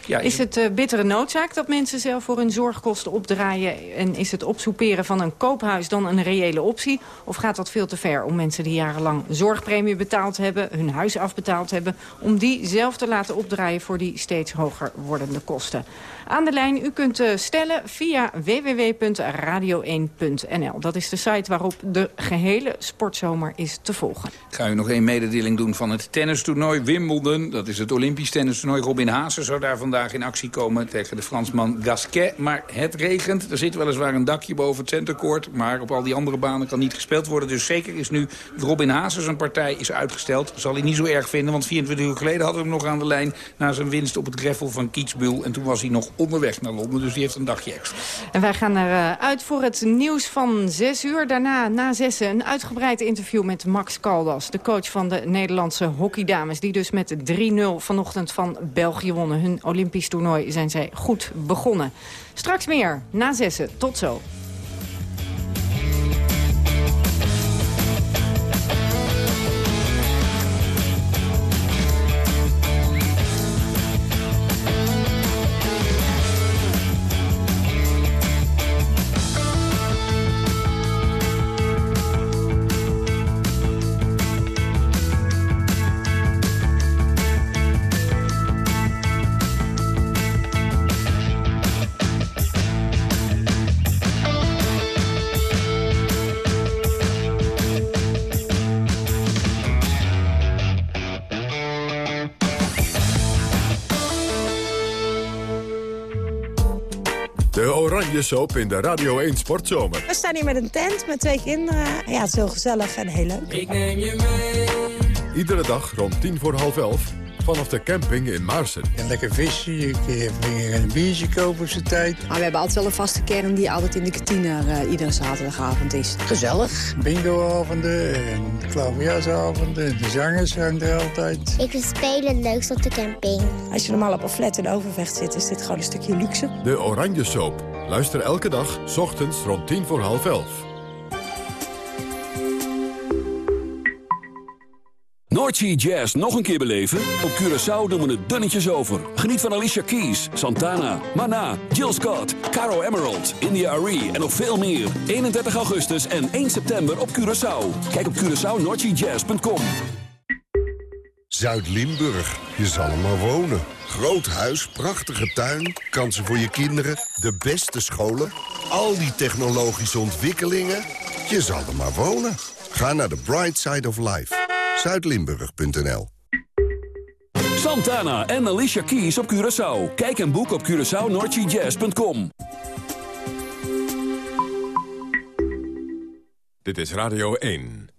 [SPEAKER 3] Ja, is het bittere noodzaak dat mensen zelf voor hun zorgkosten opdraaien... en is het opsoeperen van een koophuis dan een reële optie? Of gaat dat veel te ver om mensen die jarenlang zorgpremie betaald hebben... hun huis afbetaald hebben... om die zelf te laten opdraaien voor die steeds hoger wordende kosten? Aan de lijn, u kunt uh, stellen via www.radio1.nl. Dat is de site waarop de gehele sportzomer is te volgen.
[SPEAKER 2] Ik ga u nog één mededeling doen van het tennistoernooi Wimbledon. Dat is het Olympisch tennistoernooi. Robin Haase zou daar vandaag in actie komen tegen de Fransman Gasquet. Maar het regent. Er zit weliswaar een dakje boven het centercourt. Maar op al die andere banen kan niet gespeeld worden. Dus zeker is nu Robin Haase zijn partij is uitgesteld. Zal hij niet zo erg vinden, want 24 uur geleden hadden we hem nog aan de lijn... na zijn winst op het greffel van Kietsbul. En toen was hij nog onderweg naar Londen. Dus die heeft een dagje extra.
[SPEAKER 3] En wij gaan eruit voor het nieuws van 6 uur. Daarna, na zessen, een uitgebreid interview met Max Caldas. De coach van de Nederlandse hockeydames. Die dus met 3-0 vanochtend van België wonnen. Hun Olympisch toernooi zijn zij goed begonnen. Straks meer, na zessen. Tot zo.
[SPEAKER 1] Oranje soap in de Radio 1 Sportzomer.
[SPEAKER 32] We staan hier met een tent met twee kinderen. Ja, het is heel gezellig en heel leuk.
[SPEAKER 33] Ik neem je mee.
[SPEAKER 1] Iedere dag rond tien voor half elf vanaf de camping in Maarsen.
[SPEAKER 34] En lekker vissen, je kunt een biertje kopen op zijn tijd.
[SPEAKER 35] Maar we hebben altijd wel een vaste kern die altijd in de kantine uh, iedere zaterdagavond is.
[SPEAKER 34] Gezellig. Bingoavonden en klaverjasavonden. De zangers zijn er altijd.
[SPEAKER 28] Ik vind spelen het leukst op de camping.
[SPEAKER 32] Als je normaal op een flat in Overvecht zit, is dit gewoon een stukje luxe.
[SPEAKER 1] De Oranje Soap. Luister elke dag, s ochtends rond tien voor half elf.
[SPEAKER 36] Noordsea Jazz nog een keer beleven? Op Curaçao doen we het dunnetjes over. Geniet van Alicia Keys, Santana, Mana, Jill Scott, Caro Emerald, India Arie en nog veel meer. 31 augustus en 1 september op Curaçao. Kijk op CuraçaoNoordseaJazz.com.
[SPEAKER 37] Zuid-Limburg, je zal er maar wonen. Groot huis, prachtige tuin, kansen voor je kinderen, de beste scholen... al die technologische ontwikkelingen, je zal er maar wonen. Ga naar de Bright Side of Life zuidlimburg.nl
[SPEAKER 36] Santana en Alicia Keys op Curaçao. Kijk en boek op CuraçaoNordGJazz.com.
[SPEAKER 1] Dit is Radio 1.